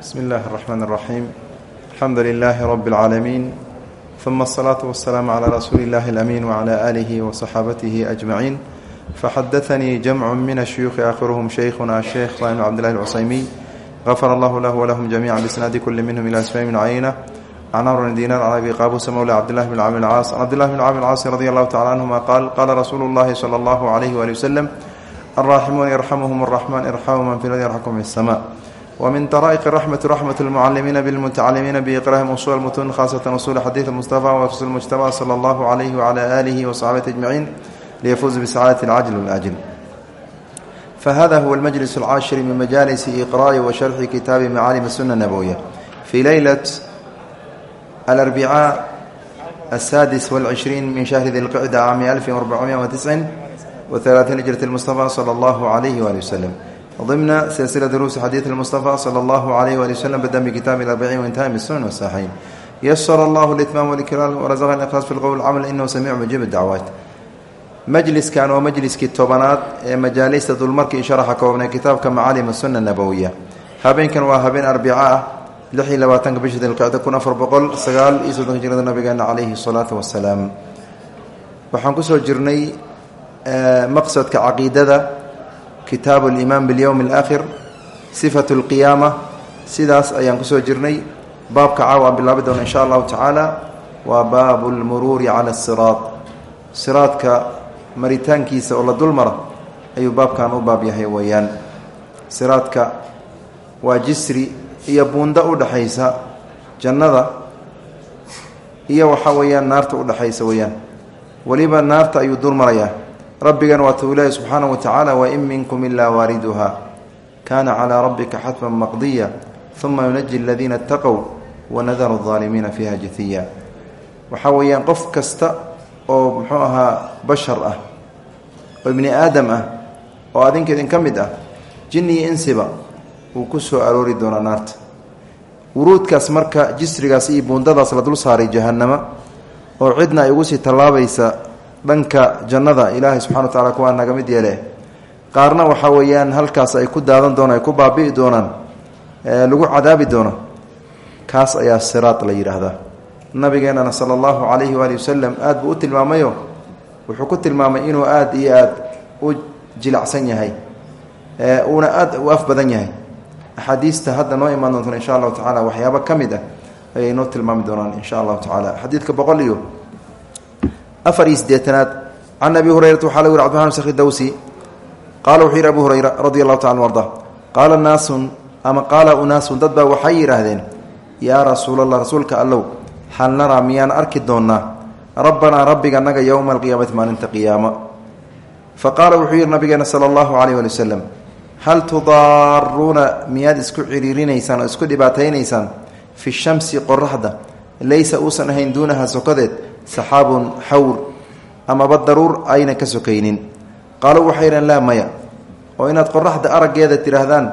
bsmi اllahi الرحmn الرaxيim alxamdu لilaahi rb اlcaalamiin ثuma الصlaaةu والsلاam عlى rasuuli اllahi الأmin وعlى آlihi وصaxaabatihi أجmaciin faxadaثanii jamcu min الshuyuuخi aakhiruhm shaykhuna sheekh ibrahim bn cbdillahi الcusaymiy غafar allahu lah wlahm jamica bisnaadi kuli minhm ilى asmaء bn cayna can amr bn dinar can abi qaabusa mowla cabdillahi bn camr caas can cabdillahi bn camr caasi radi allahu tacala canhuma qaal qaala rasuulu اllahi slى اllahu عalayh wali waslem alraaximuuna yarxamuhm الraxman irxamu man fi ladi yarxakum fi الsma wmin daraa'iq raxmati raxmat lmucalimiina bilmutacalimiina biiqraahim usul mutun khaasatan usul xadiid mustafa warasul mujtaba sala allahu calayhi wacala aalihi wasaxbati ajmaciin liyafuuzu bisacaadati alcajl walaajl fahada huwa almajlis alcaashiri min majaalisi iqra'i wa sharxi kitaabi macaalim suna nabowiya fii leylat alarbicaa asaadis walcishriin min shahri di lqicda caami alfin arbacumiya watiscin wa halaatiin hijrat lmustafa sala allahu calayhi waali waslem ضمن سلسلة دروس حديث المصطفى صلى الله عليه وآله وسلم بدأ بكتاب الأربعين وانتهى بالسنن والصحيحين يسر الله الإتمام والإكرام ورزقنا الإخلاص في القول والعمل إنه سميع مجيب الدعوات مجلس كان ومجلس كتوبانات مجالس دولمركي شرح كوبنا كتاب كمعالم السنة النبوية هابين كان وهابين أربعاء لحي لباتنك بشد القعدة كنا فربقل سقال إيسو هجرة النبي عليه الصلاة والسلام وحنكسو جرني مقصد كعقيدة kitaabu aliimaan bilyowmi alaakhir sifatu alqiyaama sidaas ayaan ku soo jirnay. Baabka caawa aan bilaabi doona insha allahu tacaala waa baabu lmuruuri cala asiraad siraadka maritaankiisa oo la dul mara ayuu baabkan u baab yahay weeyaan. Siraadka waa jisri iyo buundo u dhexaysa jannada iyo waxaa weeyaan naarta udhexaysa weeyaan. Weliba naarta ayuu dul rabbigan waa tuu ilaahi subxaana wa tacaala wain minkum ilaa waariduha kaana calaa rabbika xatman maqdiya uma yunaji aladiina ataqow wanadaru aldaalimiina fiiha jathiya. Waxaa weeyaan qof kasta oo muxuu ahaa bashar ah oo ibni aadam ah oo adinka idin ka mid ah jinni insiba wuu ku soo aroori doonaa naarta. Wuruudkaas marka jisrigaas iyo buundadaas la dul saaray jahannama oo cidna ay ugu sii tallaabaysa dhanka jannada ilaahay subxana wa tacala kuwaa naga mid yeele. Qaarna waxaa weeyaan halkaas ay ku daadan doonaan ay ku baabi'i doonaan lagu cadaabi doono. Kaas ayaa siraad la yidhaahdaa nabigeenana sala allahu calayhi waali wasalam aad buu u tilmaamayo. Wuxuu ku tilmaamay inuu aad iyo aad u jilacsan yahay uuna aad u af badan yahay. Axaadiista hadda noo imaan doontan insha allahu tacala waxyaabo ka mid ah ayay noo tilmaami doonaan insha allahu tacala xadiidka boqol iyo afar iyo sideetanaad can abi hurayrata waxaa lagu yiri cbdiman skhi dawsi qaala wuxuu yidhi abu hurayra radi allahu taala arda qaala naasun ama qaala unaasun dad baa waxay yidhaahdeen yaa rasuulallah rasuulka allow hal naraa miyaan arki doonnaa? Rabbanaa rabbiga naga yowma alqiyaamati maalinta qiyaama fa qaala wuxuu yidhi nabigeena sala allahu caleyh wali wasalam hal tudaaruuna miyaad isku ciriirinaysaan oo isku dhibaataynaysaan? Fi shamsi qoraxda laysa uusan ahayn duunaha sokodeed saxaabun xawr amaba daruur ayna ka sokaynin. Qaaluu waxay yidhaheen laa maya oo inaad qoraxda araggeeda tidhaahdaan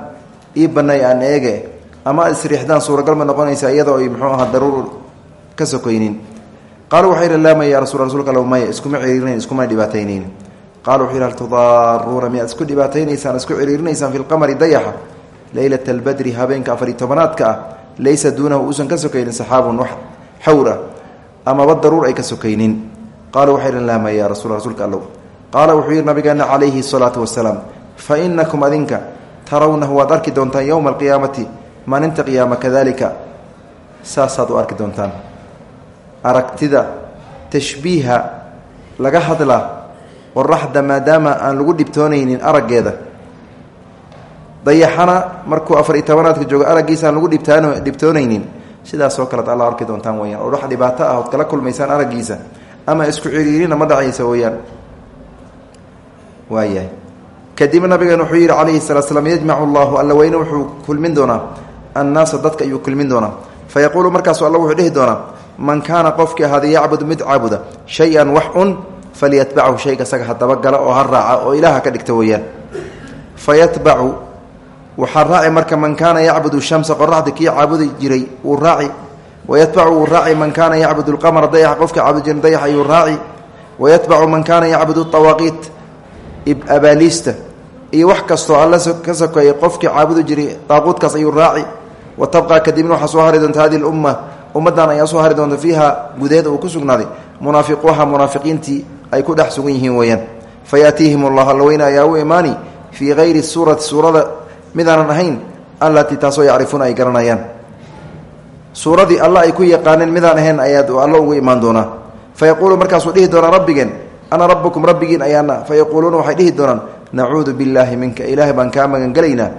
ii bannay aan eege. Ama aad isriixdaan suuragal ma noqonaysa iyadoo ay muxuu ahaa daruur ka sokaynin. Qaaluu waxay yidhaheen laa maya ya rasul rsulka allow maya iskuma ciriirinayn iskumana dhibaataynayn qaala wuxuu yidhi hal tudaaruuna miyaad isku dhibaataynaysaan isku ciriirinaysaan fi lqamari dayaxa. Leylata albadri habeenka afariy tobanaadka ah laysa duunahu uusan ka sokaynin saxaabun xawr ah amaba daruur ay ka sokaynin. Qaala waxay dhan laamaya ya rasul rasuulka allow qaala wuxuu yidhi nabigeena calayhi salaatu wasalaam fa inakum adinka tarawnahu waad arki doontaan yowma alqiyaamati maalinta qiyaama kadalika saasaad u arki doontaan. Aragtida tashbiiha laga hadla qoraxda maadaama aan lagu dhibtoonaynin araggeeda. Dayaxana markuu afar iyo tobanaadka joogo araggiisa aan lagu dhibtaan dhibtoonaynin sidaasoo kalead alla arki doontaan weyaan oo wax dhibaato ah ood kala kulmaysaan araggiisa ama isku ciriirina ma dhacaysa weyaan waayahay kadib nabigan wuxuu yidhi calayhi salaa slam yajmacu allahu alla weyne wuxuu kulmin doonaa. Annaasa dadka ayuu kulmin doonaa. Fa yaquulu markaasu alla wuxuu dhihi doonaa man kaana qofkii ahaada yacbudu mid caabuda shay-an wax un falyatbachu shayga isaga ha oo ha raaca oo ilaaha ka dhigta weeyaan. Fa yatbacu waxaa raaci marka man kaana yacbudu shamsa qoraxda kii caabudi jiray wuu raaci. Wayatbacu wuu raaci man kaana yacbudu lqamara dayax qofka caabudi jiray dayax ayuu raaci. Wayatbacu man kaana yacbudu awaaqiit abaaliista. Iyo wax kastoo alla ka sokeeyay qofkii caabudi jiray daaquudkaas ayuu raaci. Wa tabqa kadibna waxaa soo hari doonta hadihi lumma ummaddan ayaa soo hari doonta fiiha gudaheeda uu ku sugnaaday. Munaafiquuha munaafiqiintii ay ku dhex sugan yihiin weeyaan. Fayaatiihim allahu alla weyne ayaa u imaani. Fii hayri suurati suurada midaanan ahayn allatii taasoo yacrifuuna ay garanayaan. Suuradii alla ay ku yaqaaneen midaan ahayn ayaad alla ugu imaan doonaa. Fa yaquulu markaasuu dhihi doonaa rabbigeen ana rabbukum rabbigiin ayaana fa yaquuluuna waxay dhihi doonaan nacuudu billaahi minka ilaahay baan kaa magangelaynaa.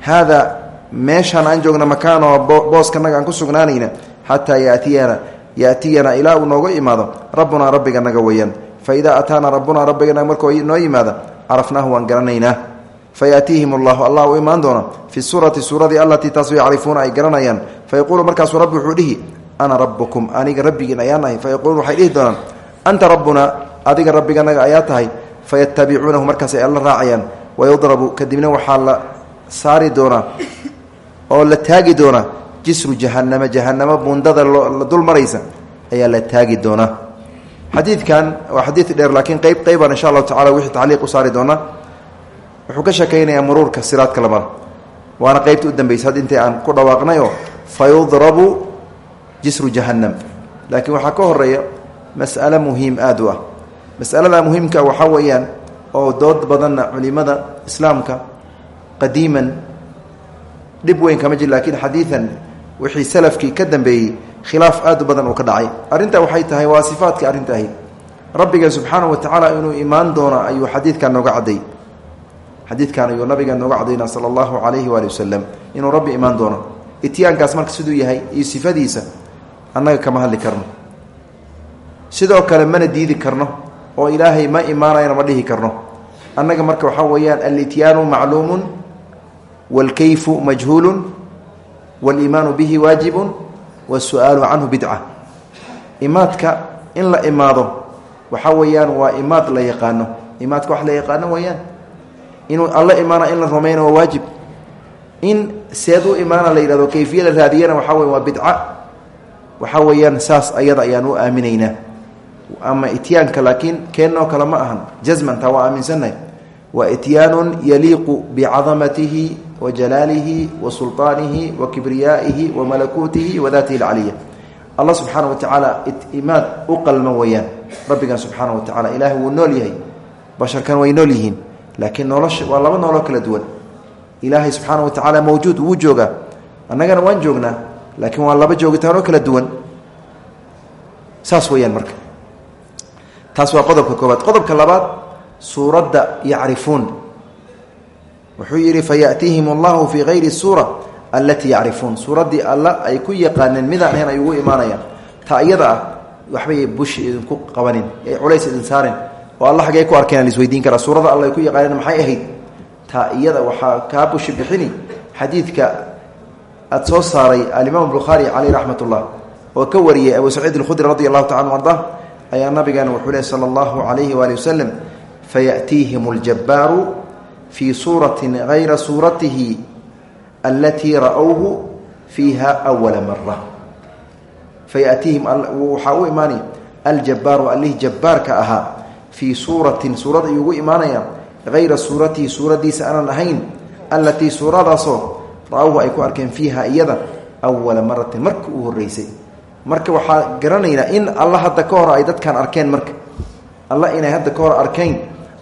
Haadaa meeshaan aan joogna makaanoo booskanaga aan ku sugnaanayna xataa yatiyana yaatiyanaa ilaa uu nooga imaado rabbunaa rabbiganaga weeyaan. Fa idaa ataana rabbunaa rabbiganaga markuu noo yimaada carafnaahu waan garanaynaa fayaatiihim allahu allah u imaan doona fi suurati suuradii allatii taasoo yacrifuuna ay garanayaan fayaquulu markaasuu rabbi wuxuu dhihi ana rabbukum aniga rabbigiin ayaan ahay fayaquuluun waxay dhihi doonaan anta rabbunaa adiga rabbiganaga ayaa tahay fayatabicuunahu markaas ay alla raacayaan wayudrabu kadibna waxaa la saari doonaa oo la taagi doonaa jisru jahanama jahanamo bundada la dul maraysa ayaa la taagi doonaa xadiidkan waa xadiid dheer laakiin qeyb qeybaan insha allahu wuxuu ka sheekaynayaa muruurka siraadka la mara waana qeybta u dambaysa had intay aan ku dhawaaqnayo fa yudrabu jisru jahannam. Laakiin waxaa ka horreeya mas'alo muhiim aada u ah. Masalada muhiimka waxaa weeyaan oo dood badanna culimada islaamka qadiiman dhib weyn kama jir laakiin xadiidan wixii salafkii ka dambeeyey khilaaf aad u badan uu ka dhacay. Arrintaa waxay tahay waa sifaadkii arrinta ahayd rabbiga subxaana wa tacaala inuu imaan doono ayuu xadiidkan nooga cadday xadiidkan ayuu nabiga nooga cadaynaa sala allahu calayhi waali wasalam inuu rabbi imaan doono. Ityaankaas marka siduu yahay iyo sifadiisa annaga kama hadli karno. Sidoo kale mana diidi karno oo ilaahay ma imaanayna ma dhihi karno. Annaga marka waxa weeyaan alityaanu macluumun waalkayfu majhuulun waaliimaanu bihi waajibun waasu'aalu canhu bidca imaadka in la imaado waxa weeyaan waa imaad la yaqaano. Imaadka wax la yaqaano weeyaan inuu alla imaana in la rumayna waa waajib. In seed u imaana la yidhahdo kayfiya la raadiyana waxaa wey waa bidca. Waxaa weeyaan saas ayada ayaan u aaminaynaa. Ama ityaanka laakiin keennoo kale ma ahan. Jazman taa waa aaminsannahay waa ityaanun yaliiqu bicadamatihi wa jalaalihi wa sulطaanihi wa kibriyaa'ihi wa malakuutihi wa daatihi alcaliya. Allah subxaana wa tacaala imaad u qalma weeyaan. Rabbigan subxaana wa tacala ilaahay wuu nool yahay. Basharkan way nool yihiin laakiin nolosha waa laba nooloo kala duwan. Ilaahay subxaana wa tacaala mawjuud wuu joogaa annagana waan joognaa laakiin waa laba joogitaanoo kala duwan. Saas weeyaan marka. Taas waa qodobka koobaad qodobka labaad suuradda yacrifuun. Wuxuu yidhi fayaأtiihim allahu fii hayri suura allatii yacrifuun. Suuraddii alla ay ku yaqaaneen midaan ahayn ay ugu imaanayaan. Ta iyada ah waxbay bush idinku qabanin ay culays idin saaren oo alla xaggee ku arkeen lisweydiin karaa suurada alla ay ku yaqaaneen maxay ahayd? Taa iyada waxaa bushi bixini xadiidka aad soo saaray alimaam bukhaari caleyh raxmat ullah oo ka wariyey abu saciid alkhudri radi allahu taala anu arda ayaa nabigeena wuxuu leh sala allahu calayhi waali wasalam fayaأtiihim اljabbaaru fii suuratin hayra suuratihi alatii ra'owhu fiiha awala mara fayaatiihim waxaa u imaanaya aljabbaaru allihii jabbaarka ahaa fii suuratin suurad ayuu ugu imaanaya hayra suuratihi suuraddiisa aanan ahayn allatii suuradaasoo ra'awhu ay ku arkeen fiiha iyada awala maratin marka uu horreysay. Marka waxaa garanaynaa in alla hadda ka hor ay dadkan arkeen marka. Alla inay hadda ka hor arkeen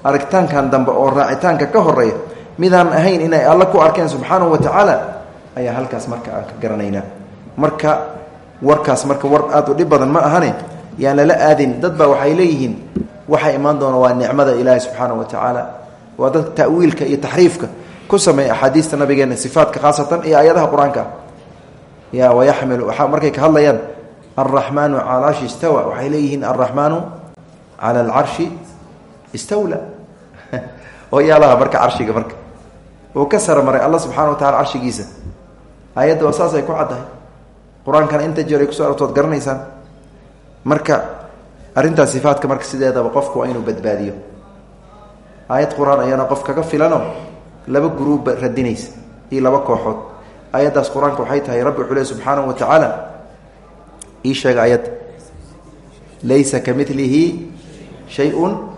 aragtaankan dambe oo raacitaanka ka horreeya midaan ahayn inay alla ku arkeen subxaanahu wa tacaala ayaa halkaas marka ka garanaynaa. Marka warkaas marka war aad u dhib badan ma ahane yaan lala aadin dad baa waxay leeyihiin waxaa imaan doona waa nicmada ilaahi subxaana wa tacaala waa dadka ta'wiilka iyo taxriifka ku sameeya axaadiista nabigeena sifaatka khaasatan iyo ayadaha qur'aanka. Ya wayaxmilu markay ka hadlayaan alraxmaanu cala arshi istawa. Waxay leeyihiin alraxmaanu cala alcarshi istawla. Oo yaalaha marka carshiga marka. Uu ka sarmaray alla subxana wa tacala carshigiisa ayadda waa ku caddahay. Qur'aankana inta jeer ay kuso artood garanaysaan. Marka arrintaas sifaatka marka sideedaba qofku waa inuu badbaadiyo. Aayad qur'aan ayaana qof kaga filano laba guruubba radinaysa iyo laba kooxood. Ayaddaas qur'aanka waxay tahay rabbi wuxuu le subxaanahu wa tacaala ii sheega laysa ka milihi shayun.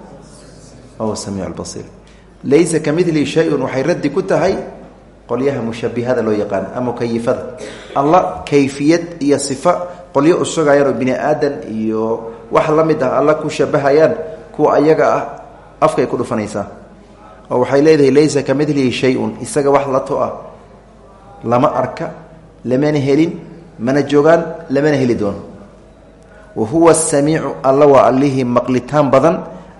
Wahuwa samiic lbasiir laysa ka milihi shay-un waxay raddi ku tahay qolyaha mushabihada loo yaqaan ama mukayifada alla kayfiyad iyo sifa qolyo usugayaan oo bini aadan iyo wax la mid ah alla ku shabahayaan kuwa ayaga ah afkay ku dhufanaysaa. Oo waxay leedahay laysa ka midlihi shay-un isaga wax la to ah lama arka lamana helin mana joogaan lamana heli doono wa huwa asamiicu alla waa allihii maqlitaan badan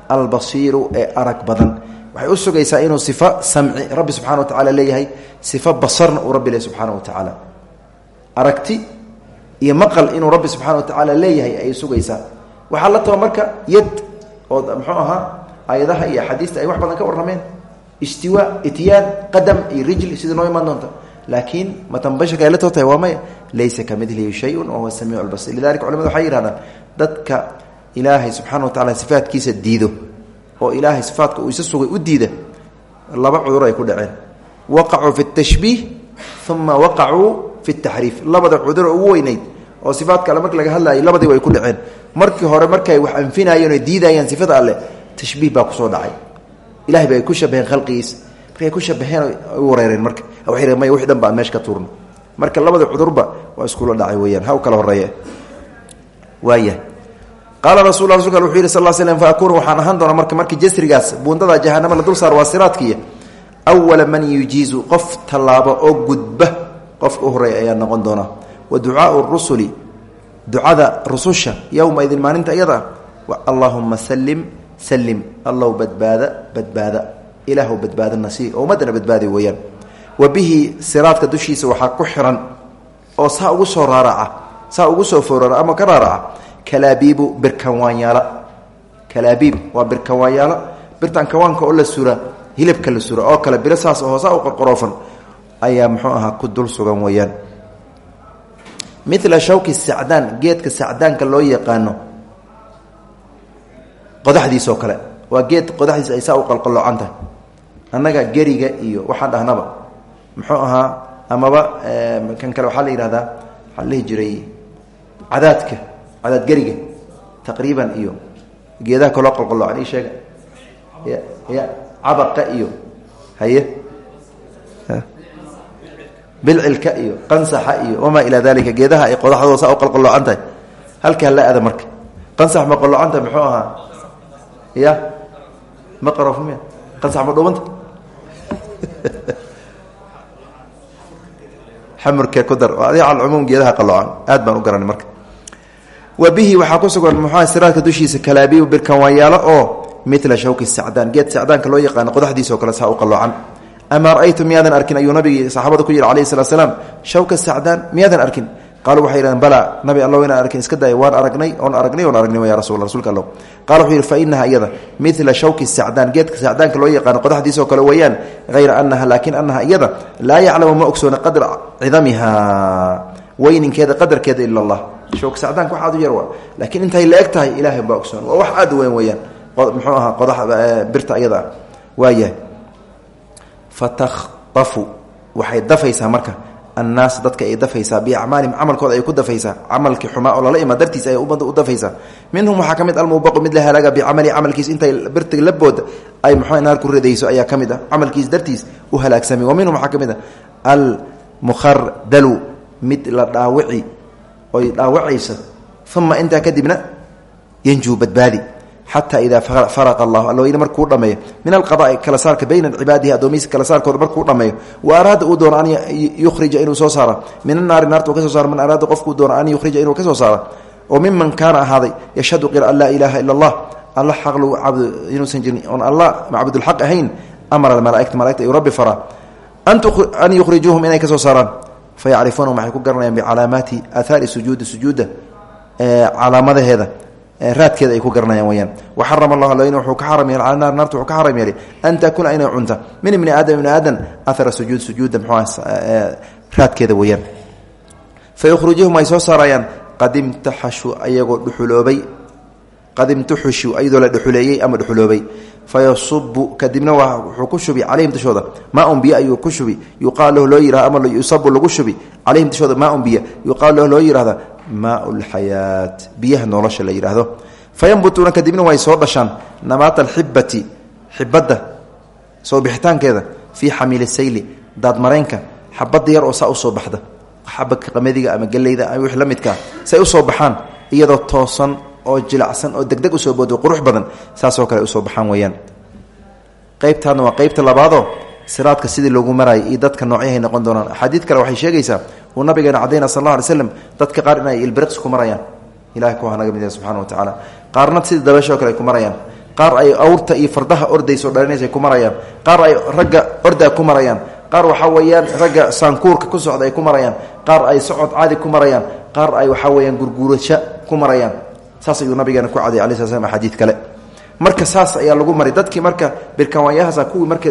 albasiiru ee arag badan. Waxay u sugaysaa inuu sifo samci rabbi subxana wa tacala leeyahay sifo basarna uu rabbi leeyahy subxaana wa tacaala aragti iyo maqal inuu rabbi subxana wa tacaala leeyahay ayay sugaysaa waxaa la taba marka yad oo muxuu ahaa aayadaha iyo axaadiista ay wax badan ka warrameen. Istiwa ityaan qadam iyo rijli sida noo imaan doonta. Laakiin matanbashaka ay la too tahay waa maya laysa ka midlihi shayun wahuwa samiicu albasir lidalika culamadu waxay yidhahdaan dadka ilaahay subxana wa tacala sifaatkiisa diido oo ilaahay sifaatka uu isa sugay u diida laba cudur ay ku dhaceen. Waqacuu fi tashbiih uma waqacuu fi taxriif. Labada cudur ugu weynayd oo sifaatka alle marka laga hadlaayay labadii way ku dhaceen. Markii hore markay wax anfinayeen oo diidayeen sifada alle tashbiih baa ku soo dhacay. Ilahay ba ay ku shabaheen khalqigiisa markay ku shabaheen wareereen marka. May wixii dhan ba aan meesha ka tuurno. Marka labada cudurba waa iskula dhacay weeyaan. Ha kala horeeye waaya qaala rasul rasulka wuxuu yidhi sal fa akuunu waxaan ahaan marka markii jasrigaas buundada jahanama la dul saar waa siraadkiiya. Awala man yujiizu qof tallaabo oo gudba qofka u ayaa noqon doona wa ducaau rusuli ducada rususha yowma idin maalinta iyada allahuma salim salim allow badbaada badbaada ilaahu badbaadana sii oo ummaddana badbaadi weeyaan. Wa bihi siraadka dushiisa waxaa ku xiran oo saa ugu soo raaraca saa ugu soo foorara ama ka raaraca kalaabiibu birkanwaanyaala. Kalaabiib waa birkanwaanyaala birtan kawaanka oo la sura hilibka la sura oo kale ku dul mila shawki sacdaan geedka sacdaanka loo yaqaano qodaxdiisoo kale. Waa geed qodaxdiis ay saa u qalqalloocan tahay. Annaga geriga iyo waxaan dhahnaba. Muxuu ahaa amaba kan kale waxaa la yidhahdaa waxaa dhihi jiray cadaadka cadaad geriga taqriiban iyo geedaha kaloo qalqalloocan. Ii sheega. Haye bilcilka iyo qansaxa iyo wamaa ilaa dalika geedaha ay qodaxdooda saa u qalqalloocan hala aada marka. Qansax ma qalloocan tahay muxuu ahaa? Ya ma qarofmiya qansax ma dhuubanta? Xamurkee ku dar oo adiga calcumuum geedaha qaloocan aad baan u garanay marka. Wa bihi ku sugan muxua siraadka dushiisa kalaabiibu birkan waayaalo oo mila shawki sacdaan. Geed sacdaanka loo yaqaano qodaxdiisao kale saa u qaloocan amaa ra'aytu miyaadan arkin ayuu nabigii saxaabada ku yidhi alayhi salatu slaam shawka sacdaan miyaadan arkin qaaluu waxay yidhahdeen bala nabi allow inaan arkin iska day waan aragnay oon aragnay oon aragnay ya rasul rsulka allow qala wuxuu yidhi fa inaha iyada mila shawki sacdaan geedka sacdaanka loo yaqaano qodaxdiisao kale weeyaan hayra anaha laakin anaha iyada laa yaclamu ma ogsoona qadra cidamiha weyninkeeda qadarkeeda ila allah shawk sacdaanka wax aad u yar waa laakiin intay la eg tahay ilaahay baa ogsoon waa wax aad u weyn weeyaan muxuu ahaa qodax birta iyada ah waayahay fatakhtafu. Waxay dafaysaa marka. Annaas dadka ay dafaysaa biacmaalihim camalkooda ay ku dafaysaa. Camalkii xumaa oo lala imaa dartiis ay ummadda u dafaysaa. Minhum waxaa ka mid almubaqu mid la halaaga bicamalihi camalkiis intay birta labooda ay muxuu naar ku ridayso ayaa ka mid ah. Camalkiis dartiis u halaagsamay wa minhum waxaa ka mid ah la dhaawici oy dhaawacaysa uma intaa kadibna yanjuu badbaadi xata ida faraqa allahu alweyne markuu dhameeyo min alqadaai kala saarka bayna cibaadihi addoomihiisa kala saarkooda markuu dhameeyo wa araada uu doono an yukhrija inuu soo saara min annaari naarta uu ka soo saaro man araada qofkuu doono an yukhrija inuu ka soo saara oo miman kaana ahaaday yashhadu qira an laa ilaaha ila allah alla xaq lagu cabdo inuusan jirin oon alla macbudulxaq ahayn amara malaaigta malaigta ayuu rabbi faraa an yukhrijuuhum inay ka soo saaraan fayacrifuunahum waxay ku garanayaan bicalaamaati aathaari sujuudi sujuudda calaamadaheeda raadkeeda ay ku garanayaan weyaan waxarama allah aln wuxuu ka xaram yeelay cala naar naarta ka xaram yeelay an takuuna inay cunta min ibni aadam ibni aadan ahara sujuud sujuudda mxuu raadkeeda weeyaan. Fa yukhrijuhum ay soo saarayaan. Qad imtaxashu ayagoo dhuxuloobay. Qad imtuxushu ayadoo la dhuxuleeyey ama dhuxuloobay. Fayasubu kadibna wuxuu ku shubi calayhim dushooda maaun biyo ayuu ku shubi. Yuqaal lahu loo yihahda ama yusabu lagu shubi calayhim dushooda maaun biyo yuqaal lahu loo yihahda maa lxayaat biyaha nolosha la yidhaahdo fayanbutuuna kadibna way soo dhashaan. Nabaata alxibati xibadda soo bixitaankeeda fii xamiili sayli daadmareenka xabada yar oo saa u soo baxda. Xabadka qamadiga ama geleyda ama wix la midkaa say u soo baxaan iyadoo toosan oo jilacsan oo degdeg u soo boodo qurux badan saasoo kale u soo baxaan weyaan qaybtaadna waa qaybta labaadoo siraadka sidii loogu marayay iyo dadka noocyahay noqon doonaan. Axaadiid kale waxay sheegaysaa uu nabigeena cadayna sal alla alay dadka qaar inay ilbiriqs ku marayaan. Ilahay kuwa naga mid subxana wa tacaala qaarna sidii dabeeshoo kale ay ku marayaan. Qaar ay awrta iyo fardaha ordayso dhalinaysa ku marayaan. Qaar ay ragga ordaa ku marayaan. Qaar waxaa weeyaan ragga saankuurka ku socda ay ku marayaan. Qaar ay socod caadi ku marayaan. Qaar ay waxaa weyaan gurguurasho ku marayaan. Saas ayuu nabigeena ku caday ala sl slam kale. Marka saas ayaa lagu maray. Dadkii marka birkawaanyahaasa kuwii marka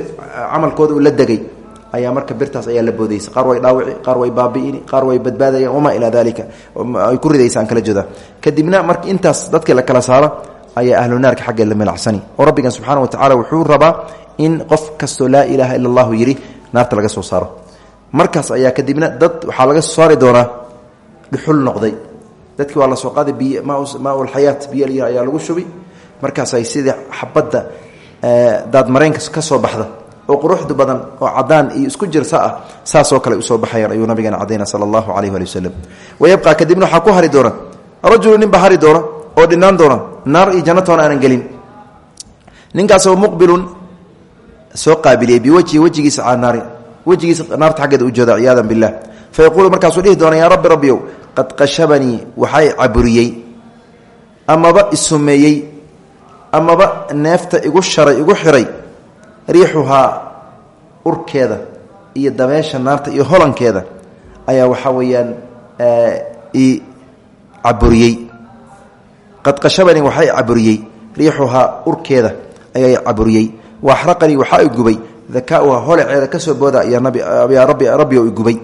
camalkooda uu la degay ayaa marka birtaas ayaa la boodaysa. Qaar way dhaawici qaar way baabi'ini qaar way badbaadayaan wamaa ilaa dalika ay ku ridaysaan kala jeeda kadibna marka intaas dadkii la kala saaro ayaa ahlu naarka xaggeed la milacsani oo rabbigan subxaana wa tacala wuxuu rabaa in qof kastoo laa ilaaha ila allahu yidhi naarta laga soo saaro. Markaas ayaa kadibna dad waxaa laga soo saari doonaa dhuxul noqday. Dadkii waa la soo qaaday biy maaulxayaat biyo ayaa lagu shubi. Markaasay sidii xabadda daadmareenka ka soo baxda oo quruxdu badan oo cadaan iyo isku jirsa ah saasoo kale u soo baxayaan ayuu nabigeena cadayna sala allahu waali wasalam wayabqa kadibna waxaa ku hari doona rajulu nin baa hari oo dhinaan doona naar iyo jannatoona aanan gelin. Ninkaasoo muqbilun soo qaabiliyey biwajhi wejigiisa cala naari wejigiisa naarta xaggeeda u jooda ciyaadan billah. Fa yaquulu markaasuu dhihi doona yaa rabbi rabbiyow qad qashabanii waxay caburiyey. Amaba isumeeyey. Amaba neefta igu sharay igu xiray riixuhaa urkeeda iyo dameesha naarta iyo holankeeda ayaa waxaa weeyaan i caburiyey. Qad qashabanii waxay caburiyey. Riixuhaa urkeeda ayaa caburiyey. Waaxraqanii waxaa i gubay. Dakaauha holaceeda ka soo booda yaa rabbioo i gubay.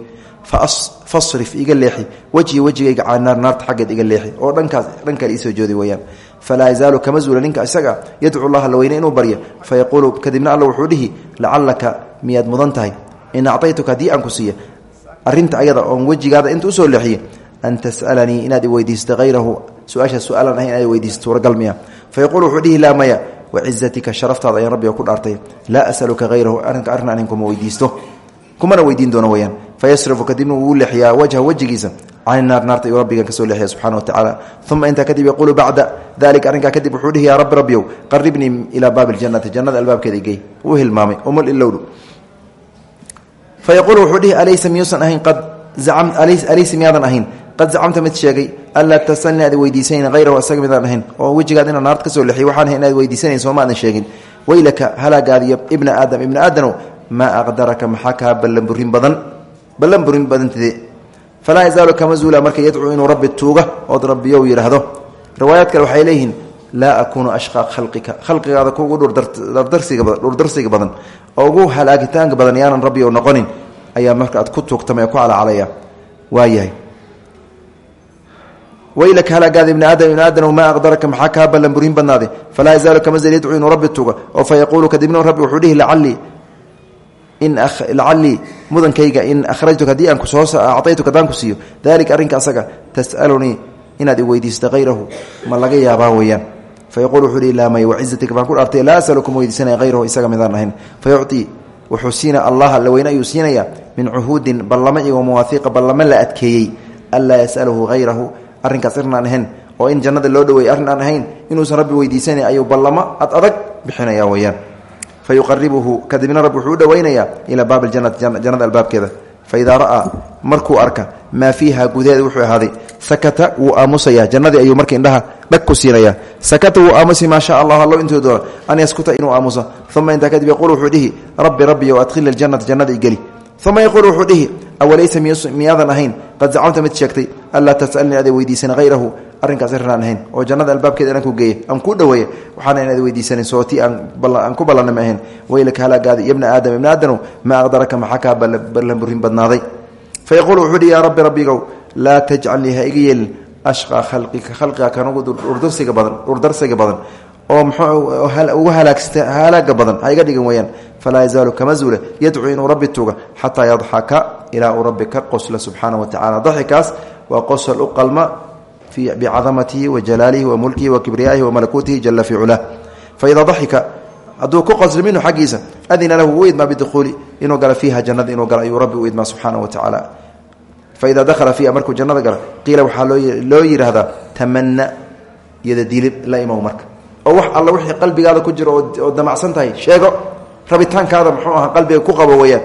Fasrif iga leexi. Wejhi wejigayga canaar naarta xaggeed iga leexi. Oo dhankaas dhan kale iisoo jooday weyaan falaa yazaalu kama zuula ninka isaga yadcu llaha la weyne inuu baryo fayaquulu kadibna alla wuxuu dhihi lacallaka miyaad mudan tahay in actaytuka haddii aan ku siiya arinta ayada oon wejigaada inta u soo leexiye an tas'alanii inaad i weydiisto hayrahu su'aasha su'aalan ahayn inaad weydiisto suuragal miya fayaquulu wuxuu dhihi laa maya wacizatika sharaftaada ayaan rabbiga ku dhaartay laa asaluka hayrahu arrinka arrin kuma weydiisto kumana weydiin doono weyaan fayasrifu kadibna wuu leexiyaa wajha wejigiisa can naar naarta ayuu rabbigan ka soo leexiya subxana wa tacaala uma intaa kadib yaquulu bacda dalika arrinkaa kadib wuxuu dhihi yaa rabbi rabbiyow qaribnii ilaa baabi ljannati jannada albaabkeeda igey uu hilmaamay umul ilowdhu fayaquulu wuxuu dhihi alaysa miyuusan ahayn qad alaysa miyaadan ahayn qad zacamta mid sheegay anlaa tasalni aad weydiisanayn hayrahu asaga midaan ahayn oo wejigaad inaad naarta ka soo leexiy waxaan ahayn inaad weydiisanayn sooma aadan sheegin weylaka halaagaadiyo ibna aadam ibna aadanow maa aqdaraka maxaa kaa ballanburin badan ballanburin badantide. Falaa yazaalu kama zuula marka yadcuu inuu rabbi tuuga ood rabbiyow yidhaahdo riwaayaad kale waxay leeyihiin laa akuunu ashqaa khalqika. Khalqigaada kuugu dhurdarsiga badan oo ugu halaagitaanka badan yaanan rabbiyow noqonin ayaa marka aad ku tuugtamay ku calacalaya waayahay waylaka halaagaada ibni aadam ibni aadam maa aqdaraka maxaa kaa ballanburin badnaade? Falaa yazaalu kama zal yadcuu inuu rabbi tuuga. Oo fa yaquulu kadibna rabbi wuxuu dhihi lacallii in lacallii mudankayga in akhrajtuka haddii aan ku soo acaytuka haddaan ku siiyo dalika asaga tas'alunii inaad i weydiisto hayrahu ma laga yaabaa weeyaan. Fa yaquul wuxuu dhihi laa maya wacizatika baan ku dhaartay laa asalu kuma weydiisanaya hayrahu isaga midaan ahayn fa yucطii wuxuu allah la weyne ayuu min cuhuudin ballamo iyo mawaahiiqa ballamo la adkeeyey. Anlaa yas'alahu hayrahu arrinkaas arrin aan ahayn in jannada loo dhoweeyey arrin aan ahayn inuusan rabbi weydiisanay ayuu ballamo ad bixinaya weyaan fa yuqaribuhu kadibna rabbi wuxuu u dhoweynayaa ilaa baabi ljanati jannada albaabkeeda. Fa idaa ra'aa markuu arka maa fiiha gudaheeda wuxuu ahaaday sakata wuu aamusayaa. Jannadii ayuu marka indhaha dhag ku siinayaa. Sakata wuu aamusi maa sha allah allo intuu doono an yaskuta inuu aamuso. Uma intaa kadib yaquul wuxuu dhihi rabbi rabbiyow adkhilni ljannata jannada igeli uma yaquul wuxuu dhihi awalaysa miyaadan ahayn? Qad zacamta mid sheegtay anlaa tas'alnii aday weydiisan hayrahu arrinkaas arrinaan ahayn. Oo jannada albaabkeeda inaan ku geeye aan kuu dhoweeye waxaana inaad weydiisanin sooti aan ku ballanna ma ahayn waylaka halaagaada iyo ibna aadam ibna aadanow maa aqdaraka maxaa kaa ballanburin badnaaday. Fa yaquulu wuxuu dhihi yaa rabbi rabbigow laa tajcalnii ha iga yeelin ashqaa khalqika khalqiga kanugu dhurdarsiga badan dhurdarsiga badan. Oo mxuu ugu halaaga badan ha iga dhigan weyaan falaa yazaalu kama zuula yadcuu inuu rabbi tuuga xataa yadxaka ilaa uu rabbi ka qosla subxaana wa tacala daxikaas waa qosol u qalma bicadamatihi wa jalaalihi wa mulkihi wa kibriyaahi wa malakuutihi jala fi culah faidaa daxika hadduu ku qasri minhu xaggiisa adina lahu u idmaa biduhuuli inuu galo fiiha jannada inuu galo ayuu rabbi u idmaa subxaana wa tacaala faida dakhala fiiha markuu jannada galo qiila waxaa loo yidhaahdaa tamana iyadadiilid la imow marka oo wax alla wixii qalbigaada ku jiro oo damacsan tahay sheego rabitaankaada muxuu aha qalbiga ku qabo weyaan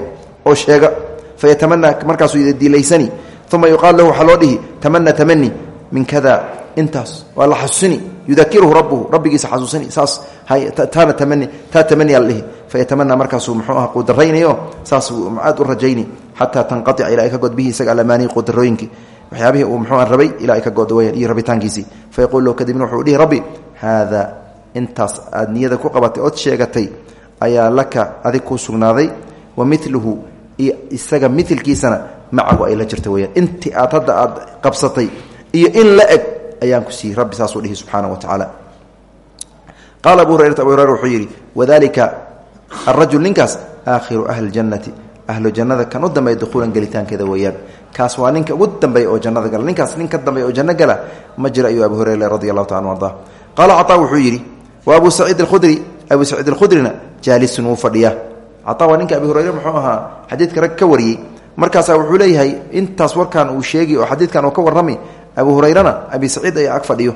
oo sheega fayatamanaa markaasuu iyadadiilaysani uma yuqaal lahu waxaa loo dhihi tamana tamani min kada intaas. Waa la xasuusini yudakiruhu rabuhu rabbigiisa xasuusini saas taana tamani taa tamani ala dhihi. Fayatamanaa markaasuu muxuu aha quudaraynayo saas aad u rajayni. Xataa tanqatica ilaa ay ka god bihi isaga alamaanii quudarooyinkii waxyaabihii uu muxuu rabay ilaa ay ka goodo weyaan iyo rabitaankiisii. Fayaquul lahu kadibna wuxuu dhihi rabbi haada intaas aad niyada ku qabatay ood sheegatay ayaa laka adig kuu sugnaaday. Wa miluhu isaga milkiisana macahu ay aad hadda iyo in la eg ayaan ku siiyey rabbi saasuu dhihi subxaana wa tacaala. Qaala abu hurayrata abu hurayra wuxuu yidhi wadalika arajul ninkaas aakhiru ahli ljannati ahlu jannada kan u dambeeya duhuulan gelitaankeeda kaas waa ninka ugu dambeeya oo jannada gala. Ninkaas nin ka oo janno gala ma jira abu hurayra radi taala anu arda qaala wuxuu yidhi wa abu saciid alkhudri abu saciid alkhudrina jaalisun wuu fadhiyaa. Cataa ninka abi hurayre muxuu ahaa xadiidka ka wariyey. Markaasaa wuxuu leeyahay intaas warkaan uu sheegi oo xadiidkan uu ka warrami abu hurayrana abi saciid ayaa ag fadhiyo.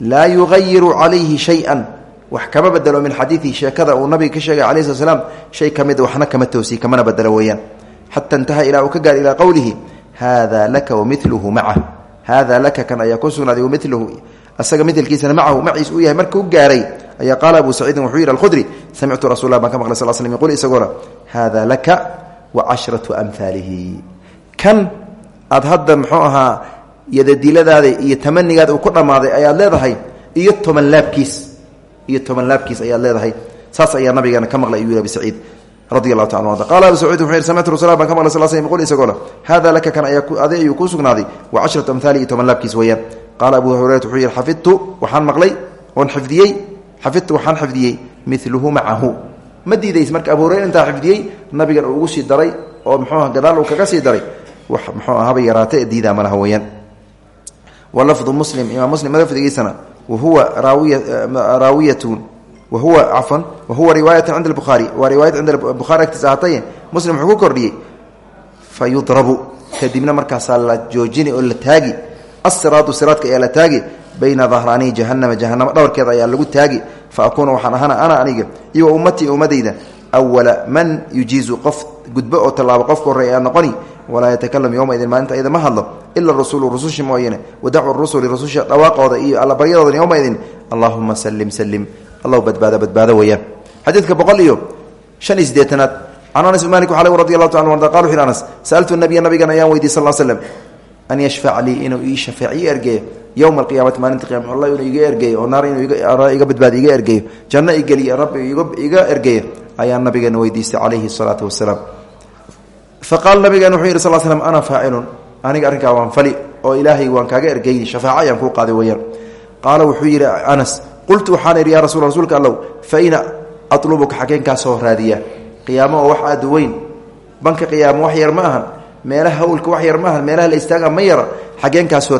Laa yugayiru calayhi shay-an. Wax kama bedelo min xadiidihi sheekada uu nabiga ka sheegay slat slam shay ka mid waxna kama toosi kamana bedelo weeyaan. Xata intaha ilaa ka gaar ilaa qowlihi haada laka wamiluhu macah haada laka kan ayaa ku sugnaaday wamiluhu asaga milkiisana macahu maciis uu yahay markuu gaaray ayaa qaala abu saciidin wuxuu yidhi alkhudri samictu rasul baan ka maqlay sal slm yqul isagoona haada laka wa cashratu amhaalihi kan aad muxuu ahaa yadadiiladaada iyo tamanigaada uu ku dhammaaday ayaad leedahay iyo toban laabkiis iyo toban laabkiis ayaad leedahay. Saas ayaa nabigeena ka maqlay ayuu abi saciid radi taala anu qala abu saciid wuxuu yidhi samictu rasul baan ka maqlay sal slm yqul isagoona haada laka kan ayaa adi ayuu kuu sugnaaday wa cashratu amhaalihi iyo toban laabkiis weeyaan qaala abu hurayrat wuxuu yidhi xafidtu waxaan maqlay oon xifdiyey xafidtu waxaan xifdiyey miluhu macahu ma diidays marka abu hurayra intaa xifdiyey nabigan ugu sii daray oo muxuuha gadaal uu kaga sii daray. Wax muxuu haba yaraata ee diidaa malaha weeyaan wa lafdu muslim imaam muslim lafdigiisana wahuwa raawiyatun wahuwa cafan wahuwa riwaayatan cinda albukhaari waa riwaayat cinda bukhari agtiisa ahaataye muslim wuxuu ku kordhiyey fa yudrabu kadibna markaasaa la joojini oo la taagi asiraadu siraadka ayaa la taagi bayna dahraanii jahanama jahanamo dhawarkeeda ayaa lagu taagi fa akuuna waxaan ahana ana aniga iyo wa ummadayda awala man yujiizu qof gudbo oo tallaabo qofka horreey aa noqoni walaa yatakalam yowmaidin maalinta ayada ma hadlo ila rasulu rususha mooyane wadacu rusuli rususha dhawaaqooda iyo allabaryadoodan yowmaidin allahuma salim salim allahu badbaado badbaado weeyaan xadiidka boqol iyo shan iyo sideetanaad can anas malik waxaa lagu radi allahu taala arda qala wuxu yhi anas sa'altu nabiya nabigan ayaan weydiy sal l slem an yashfac lii inuu ii shafeeciyo ergeeyo yowma alqiyaamati maalinta qiyama allah inuu iga ergeeyo oo naar inuu iga badbaadi iga ergeeyo janno igeliyo rabbi iga ergeeyo ayaa nabigeena weydiistay calayhi salaatu wasalaam fa qaala nabigeena wuxuu yidhi sal slm ana faacilun aniga arrinkaa waan fali oo ilaahay waan kaaga ergeyni shafaaco ayaan kuu qaaday weyaan qaala wuxuu yidhi anas qultu waxaan idhi yaa rasul rasuulka allow fa ina atlubuka xageen kaa soo raadiya qiyaamo oo wax aada weyn banka qiyaamo wax yar ma ahan meelaha hawlka wax la istaaga ma yara xageen kaa soo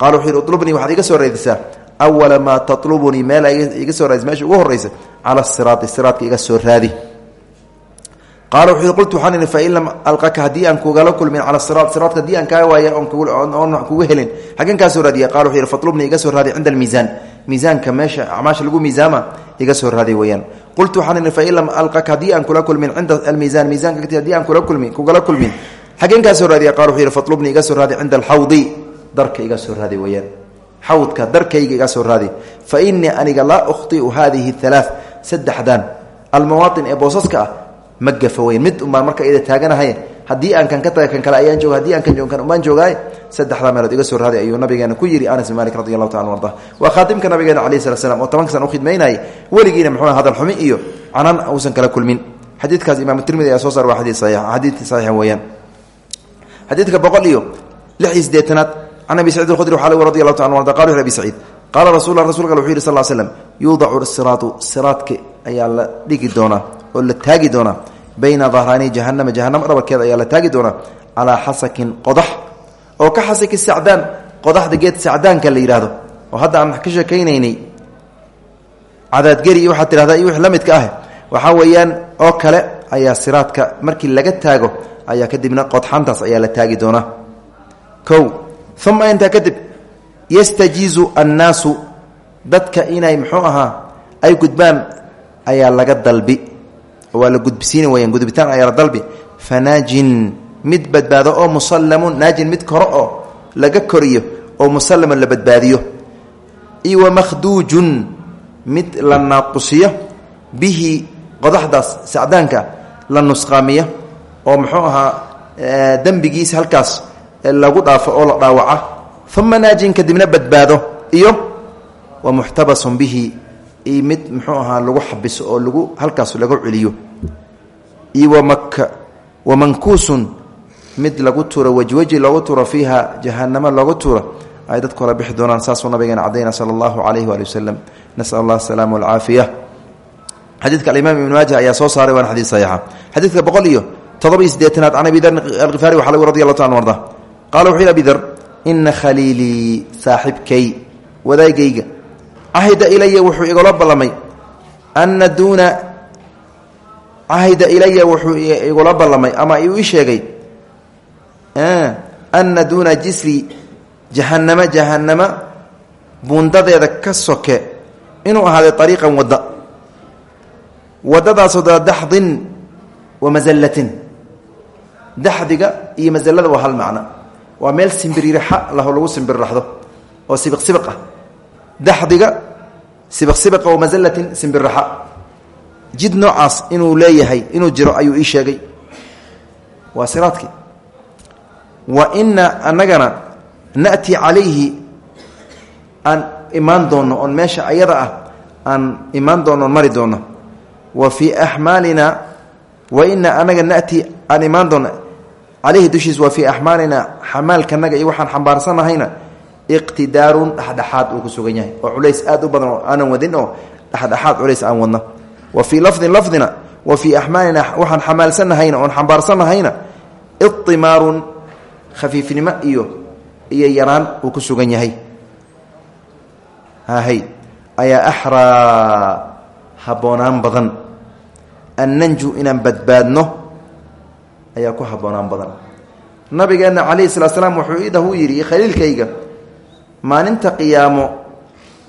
qaala wuxuu yidhi utlubnii waxaad iga soo raadisaa. Awala maa tatlubunii meela iga soo raadis meesha ugu horraysa cala siraati siraadka iga soo raadi. Qaala wuxuu qultu waxaan idhi fain lam alqaka haddii aan kugala kulmin cala siraat siraadka haddii aan kaa waaya oon kuga helin xageen kaa soo raadiya qala wuxuu yidhi fatlubnii iga soo raadi cinda almiisaan miisaanka meesha acmaasha lagu miisaama iga soo raaday weeyaan. Qultu waxaan idhi fain lam alqaka haddii aan kula kulmin cinda almiisaan miisanka agti haddii aan kula kulmin kugala kulmin xageen kaa soo raadiya qala wuxuu yidhi fatlubnii iga soo raadi cinda alxawdi darka iga soo raaday weeyaan. Xawdka darkayga iga soo raadi. Fa inii aniga laa ukhtiu hadihi alaa saddexdan. Almawaatin ee boosaska ah ma gafa mid unbaan marka ida taaganahay haddii aan kan ka taga kan kale ayaan jooga haddii aan kan joog kan umaan joogaay saddexdaa iga soo raaday ayuu nabigeena ku yidhi anas malik radi allahu taala arda waa khaatimka nabigeena calayhi salat slam oo tobanka san u khidmaynayay. Muxuu hadal xumi iyo canan uusan kala kulmin. Xadiidkaas imaamu tirmidi ayaa soo saar waa xadii saxiix xadiid saxiixa weeyaan. Xadiidka lix iyo can abi sacid waxaa lagu radi arda qala wuxu abi saciid qaala rasul rasulka wuxuu yidhi sal l slam yuudacu siraatu siraadka ayaa la dhigi doonaa oo la taagi doonaa bayna dahraani jahanama jahanamo dhabarkeeda ayaa la taagi doonaa calaa xasakin qodax oo ka xasaki sacdaan qodaxda geed sacdaanka la yidhaahdo oo hadda aan ka sheekaynaynay cadaadgeri iyo waxaad tidhahdaa iyo wix la midka ah waxaa weeyaan oo kale ayaa siraadka markii laga taago ayaa kadibna qodxantaas ayaa la taagi doonaa uma intaa kadib yastajiizu annaasu dadka inay muxuu ahaa ay gudbaan ayaa laga dalbi. Waa la gudbisiini weyaan gudbitaan ayaa la dalbi. Fanaajin mid badbaado oo musallamun naajin mid koro oo laga koriyo oo musallaman la badbaadiyo. Iyo wamakhduujun mid la naaqusiyo bihi qodaxdaas sacdaanka la nusqaamiyo oo muxuu ahaa dembigiisa halkaas lagu dhaafo oo la dhaawaca uma naajin kadibna badbaado iyo wa muxtabasun bihi iyo mid muxuu ahaa lagu xabiso oo lagu halkaas lagu celiyo. Iyo wamak wamankuusun mid lagu tuuro wejweji loogu tuuro fiiha jahanamo loogu tuuro ay dadku kala bixi doonaan saasuu nabigeena cadayna sala allahu calayhi waali wasalam nasal allah asalaama walcaafiya xadiidka alimaam ibn maaja ayaa soo saaray waana xadiid saxiixa. Xadiidka boqol iyo todoba iyo sideetanaad can abi dar alkhifaari waxa lagu radi allahu ta an arda qala wuxuu yidhi abi dar ina khaliilii saaxibkay wadaagayga cahida ilaya wuxuu igula ballamay ana duuna cahida ilaya wuxuu igula ballamay ama uu ii sheegay ana duuna jisri jahanama jahanama buundadeeda ka soke inuu ahaaday ariiqan wadda wadadaasoo da daxdin wa masallatin daxdiga iyo masalada waa hal macno waa meel simbiriiraxa laho lagu simbirraxdo oo sibiq sibiq ah. Daxdiga sibiq sibiqa wa masallatin simbiraxa jid noocaas inuu leeyahay inuu jiro ayuu ii sheegay. Waa siraadkii wa ina annagana na'ti calayhi aan imaan doonno oon meesha ayada ah aan imaan doonno oon mari doonno wa fii axmaalina wa ina anaga nati aan imaan doona caleyhi dushiis wa fii axmaalina xamaalkanaga iyo waxaan xambaarsanahayna iqtidaarun dhexdhexaad uu ku sugan yahay. Oo culays aad u badan oo aanan wadin oo dhexdhexaad culays aan wadno. Wa fii lafdin lafdina wa fii axmaalina waxaan xamaalsanahayna oon xambaarsanahayna iimaarun khafiifnimo iyo iyo yaraan uu ku sugan yahay. Hay ayaa axraa habboonaan badan. An nanju inaan badbaadno ayaa ku habboonaan badan. Nabigeenna calayhi salaa slaam wuxuu idahu yidhi khaliilkayga maalinta qiyaamo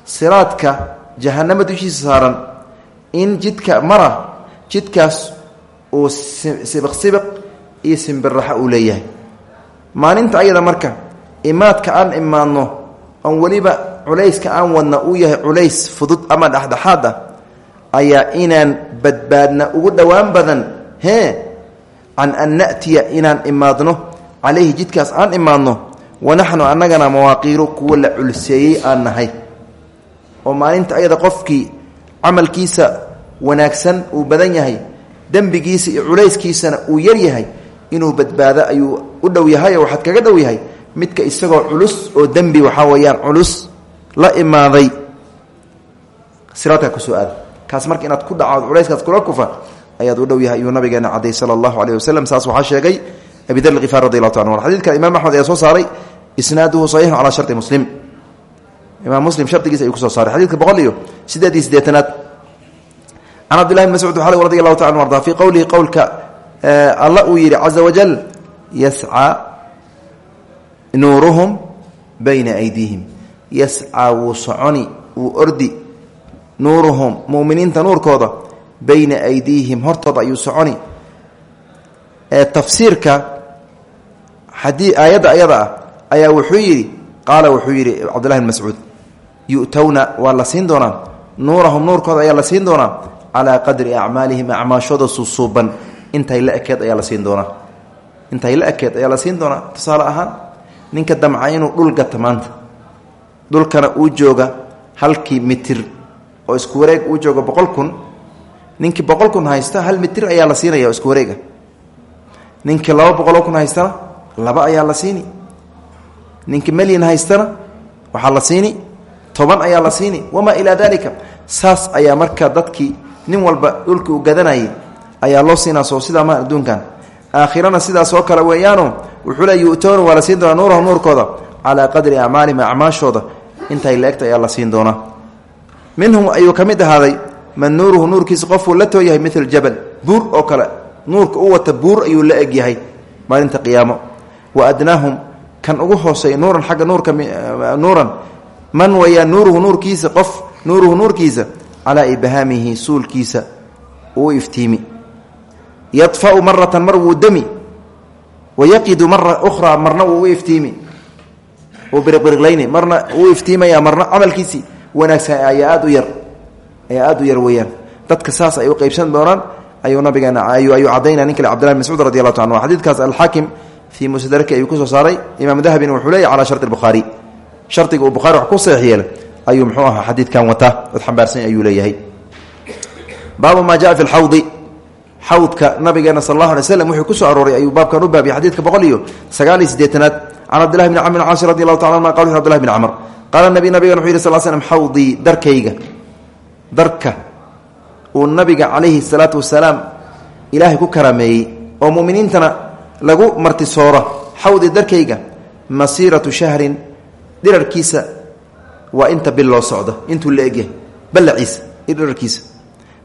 siraadka jahanamo dushiisa saaran in jidka mara jidkaas uu sibiq sibiq iyo simbiraxa uu leeyahay. Maalinta ayada marka imaadka aan imaadno oon weliba culayska aan wadna uu yahay culays fudud ama dhexdhexaad ah ayaa inaan badbaadna ugu dhowaan badan. Hee can an na'tiya inaan imaadno calayhi jidkaas aan imaadno wanaxnu annagana mawaaqiiru kuwa la culseeyey aan nahay. Oo maalinta ayada qofkii camalkiisa wanaagsan uu badan yahay dembigiisa iyo culayskiisana uu yar inuu badbaado ayuu u dhow yahay oo waxaad kaga dhow yahay midka isagoo culus oo dembi waxaa weeyaan culus la imaaday. Siraadkaa ku soo aada kaas marka inaad ku dhaco culayskaas kula kufa ayaad u dhow yahay ayuu nabigeena caday sala allahu wasalam saas waxaa sheegay abi dar khifaar radi allahu ta an xadidka imaam axmed soo saaray isnaaduhu saxiixun calaa sharti muslim. Imaam muslim shardigiisa ayuu ku soo saaray. Xadidka boqol iyo sideed iyo sideetanaad can cabdillahi bn mascuud xal radi taala anu arda fii qowlihi qowlka alla uu yidhi caza wajal yascaa nuuruhum bayna aydiihim. Yascaa wuu soconi wuu ordi nuuruhum muminiinta nuurkooda bayna aydiihim hortooda ayuu soconi. Tafsiirka haddii aayadda ayada ah ayaa wuxuu yidhi qaala wuxuu yidhi cabdullahi bn mascuud yu'towna waa la siin doonaa. Nuurahum nuurkooda ayaa la siin doonaa. Calaa qadri acmaalihim acmaashooda susuuban intay la ekeed ayaa la siin doonaa. Intay la ekeed ayaa la siin doonaa. Tusaale ahaan ninka damca inuu dhul maanta. Dhulkana uu jooga halkii mitir oo isku wareeg uu joogo boqol kun ninkii boqol kun haysta hal mitir ayaa la siinaya oo isku wareega. Ninkii laba kun haystana laba ayaa la siini. Ninkii melyan haystana waxaa la siini. Toban ayaa la siini. Wamaa ilaa dalika saas ayaa marka dadkii nin walba dhulkii uu gadanayay ayaa loo siinaa soo sidaa ma adduunkan aakhirana sidaas oo kale weeyaano wuxuu le yu'toona waa la siin doonaa nuurahum nuurkooda calaa qadri acmaalihim acmaashooda. Intay la egta ayaa la siin doonaa. Minhum ayuu ka mid man nuuruhu nuurkiisa qofuu la too yahay mil jabal buur oo kale nuurka u wata buur ayuu la eg yahay maalinta qiyaamo. Wa adnaahum kan ugu hooseeya nuuran xagga nuurka nuuran man wayaan nuuruhu nuurkiisa qof nuuruhu nuurkiisa calaa ibhaamihi suulkiisa uu iftiimi. Yadfau maratan mar wuu demi wayaqidu mara ukhraa marna wuu u iftiimi. Uu biriqbiriqlayni marna wuu iftiimaya marna camalkiisii wanaagsan ayaa u yar ayaa aada u yar weeyaan. Dadka saas ay u qeybsan doonaan ayuu nabigeena ayuu cadaynaya nin kale cbdillahi bn mascuud radi allahu ta anhu. Xadiidkaas alxaakim fii musdraki ayuu ku soo saaray. Imaam dahabina wuxuu leeyahy calaa sharti bukhaari shardiga uu bukhari ku saxiix ayuu muxuu ahaa xadiidkan wataa od xambaarsan ayuu leeyahay. Baabu maa jaa fi lxawdi xawdka nabigeena sal allahu alay slam wuxuu ku soo arooray ayuu baabkan u baabiyay xadiidka boqol iyo sagaal iyo siddeetanaad. Can cabdillahi bni camr caasi taala anuma qal abdillahi bn camr qaala nabi nabigan wuxuu yidhi sal slm xawdii darkayga darka uu nabiga calayhi salaatu wasalaam ilaahay ku karaameeyey oo muminiintana lagu martisooro xawdi darkayga masiiratu shahrin dhirarkiisa waa inta bil loo socdo intuu la egyahay ballaciisa iyo dhirarkiisa.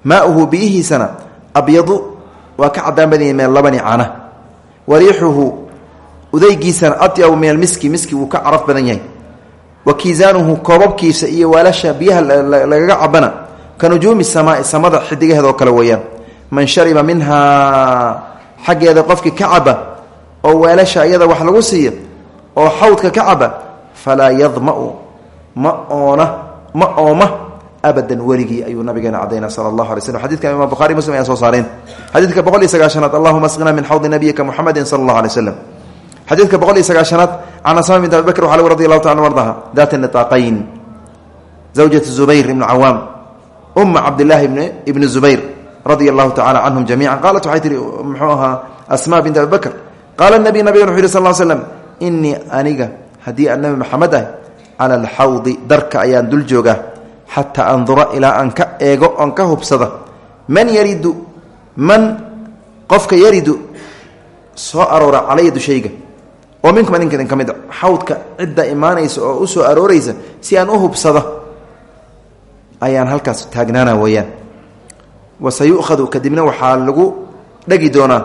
Maauhu biyihiisana abyadu waa ka cadaan badan yahy min labani cana wa riixuhu udaygiisana atyabu min almiski miski wuu ka caraf badan yahay. Wa kiisaanuhu koobabkiisa iyo waalasha biyaha lagaga cabana ka nujuumi samaai samada xidigaheed oo kale man shariba minhaa xaggeeda qofkii ka caba oo weelasha iyada wax lagu siiya oo xawdka ka caba falaa yadmau ma oona ma ooma abadan weligii ayuu nabigeena cadayna sala allahu alay slm xadidkan imaam bukhari muslim ayaa soo saareen xadiidka boqol iyo sagaashanaad asqina min xawdi nabiyika muxamedin sala allahu alay waslem xadiidka boqol iyo sagaashanaad can asma bakr allahu taala ardaha daati nitaaqayn zawjati zubayr ibni cawaam uma cabdillaahi ibni zubayr radia allahu tacala canhum jamiica qaalat waxay tihi muxuu ahaa asma bint abi bakr qaala nabiy nabigan wuxu yhi sal l slam inii aniga haddii aan nabi maxamed ah cala alxawdi darka ayaan dul joogaa xataa andura ilaa aan ka eego oon ka hubsada man yaridu man qofka yaridu soo aroora calaya dushayga oo minkum adinka idin ka mid a xawdka cidda imaanaysa oo u soo arooraysa si aan u hubsado ayaan halkaas taagnaana weeyaan wase yu'khadu kadibna waxaa lagu dhegi doonaa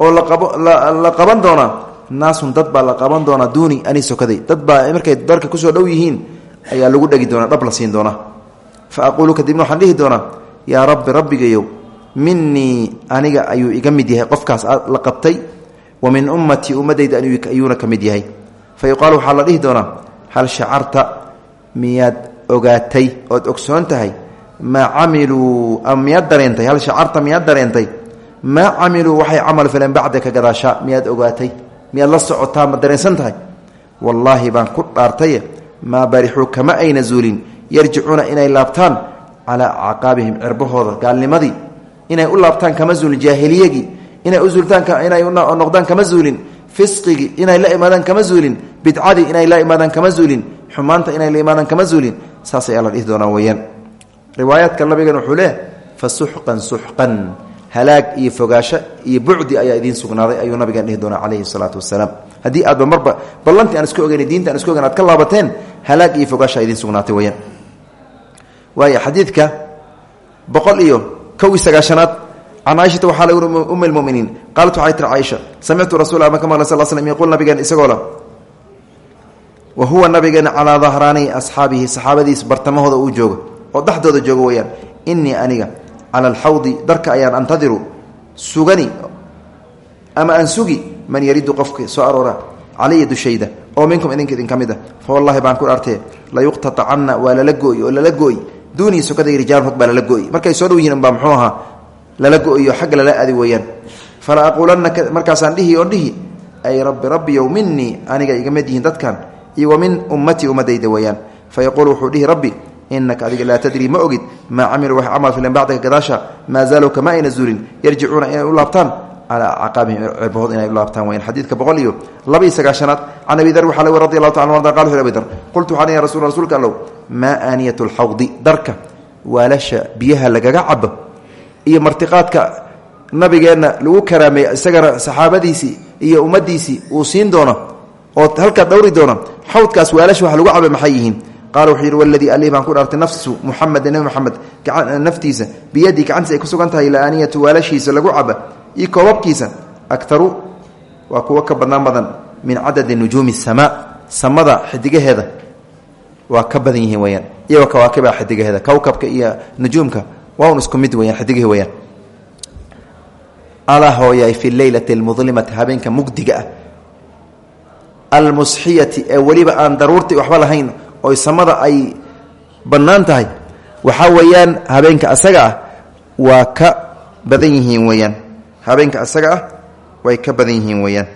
oo laqabo la qaban doonaa. Naasun dad baa la qaban doonaa duuni ani sokaday dad baa markay darka ku soo dhow yihiin ayaa lagu dhegi doonaa dhab la siin doonaa. Fa aquulu kadibna waxaan dhihi doonaa yaa rabbi rabbigayow minii aniga ayuu iga mid yahay qofkaas la qabtay wa min ummatii ummadayda ayuuna ka mid yahay. Fa yuqaalu waxaa la dhihi doonaa hal shacarta miyaad ogaatay ood ogsoon tahay maa camiluu ama miyaad dareentay? Hal shacarta miyaad dareentay? Maa camiluu waxay camal fileen bacdaka gadaashaa miyaad ogaatay? Miyaad la socotaa? Ma dareensan tahay? Wallaahi baan ku dhaartaye maa barixuu kama ayna zuulin. Yarjicuuna inay laabtaan calaa acqaabihim cirbahooda gaalnimadii. Inay u laabtaan kama zuulin jaahiliyagii. Inay u zuultaan inay noqdaan kama zuulin. Fisqigii inay la imaadaan kama zuulin. Bidcadii inay la imaadaan kama zuulin. Xumaanta inay la imaadaan kama zuulin saasay alla dhihi doonaa weyaan riwaayaadka nabigan wuxuu leeyahy fa suxqan suxqan halaag iyo fogaasho iyo bucdi ayaa idiin sugnaaday ayuu nabigan dhihi doonaa calayhi salaatu wasalaam haddii aadba marba ballantii aan iska ogeyn diinta aan iska ogeyn aad ka laabateen halaag iyo fogaasha idiin sugnaatay weyaan waaya xadiidka boqol iyo kow sagaashanaad can caaishata waxaa lagu um lmuminiin qaalat waxay tiri caaisha samictu rasuula ma ka maqlay sal slm yaquul la wa huwa nabigeena calaa dahraani asxaabihi saxaabadiis bartamahooda uu joogo oo dhexdooda joogo weyaan inii aniga cala alxawdi darka ayaan antadiru sugani ama aan man yaridu qofka soo aroora calaya dushayda oo minkum idinka idin ka mid a fa wallahi baan ku artee layuqtatacanna waa lala gooy oo lala gooy duunii sokaday rijaalun rag baa lala gooy markay soo dhow baa muxuu ahaa lala go-iyo xagga lala aadi weeyaan. Fala aquulanna markaasaan dhihi oon dhihi ay rabbi rabbiyow minii aniga iga mid yihiin dadkan iyo wa min ummatii ummadayda weeyaan. Fa yaquulu wuxuu dhihi rabbi inaka adiga laa tadrii ma ogid maa camiluu waxay camal fileen bacdaka gadaasha maa zaaluu kama ayna zuulin yarjicuuna inay u laabtaan? Calaa cirbahood inay u weyaan xadiidka boqol iyo laba iyo sagaashanaad can dar waxaa lagu radi allahu taala arda qal wuxu abi qultu waxaan ya rasul rasuulka allow maa aaniyatu lxawdi darka waalasha biyaha lagaga cabo iyo martiqaadka nabigeenna lagu karaameey isagana saxaabadiisii iyo ummadiisii uu siin doono oo halkaa dhowri doono xawdkaas waalasha wax lagu caba maxay yihiin? Qaala wuxuu yidhi waladii alih baan ku dhaartay nafsu muxamed nebi moxamed naftiisa biyadii gacantiisa ay ku sugan tahay laaniyatu waalashiisa lagu caba iyo koobabkiisa aktaru waa kuwo ka badnaan badan min cadadi nujuumi samaa samada xidigaheeda waa ka badan yihiin weyaan iyagoo kawaakiba xidigaheeda kowkabka iyo nujuumka waa isku mid weyaan xidigahi weyaan alaa hooyay fi leylati almudlimati habeenka mugdiga ah almusxiyati ee weliba aan daruurtii waxba lahayn oy samada ay bannaan tahay waxaa weeyaan habeenka asaga ah waa ka badan yihiin weeyaan. Habeenka asaga ah way ka badan yihiin weeyaan.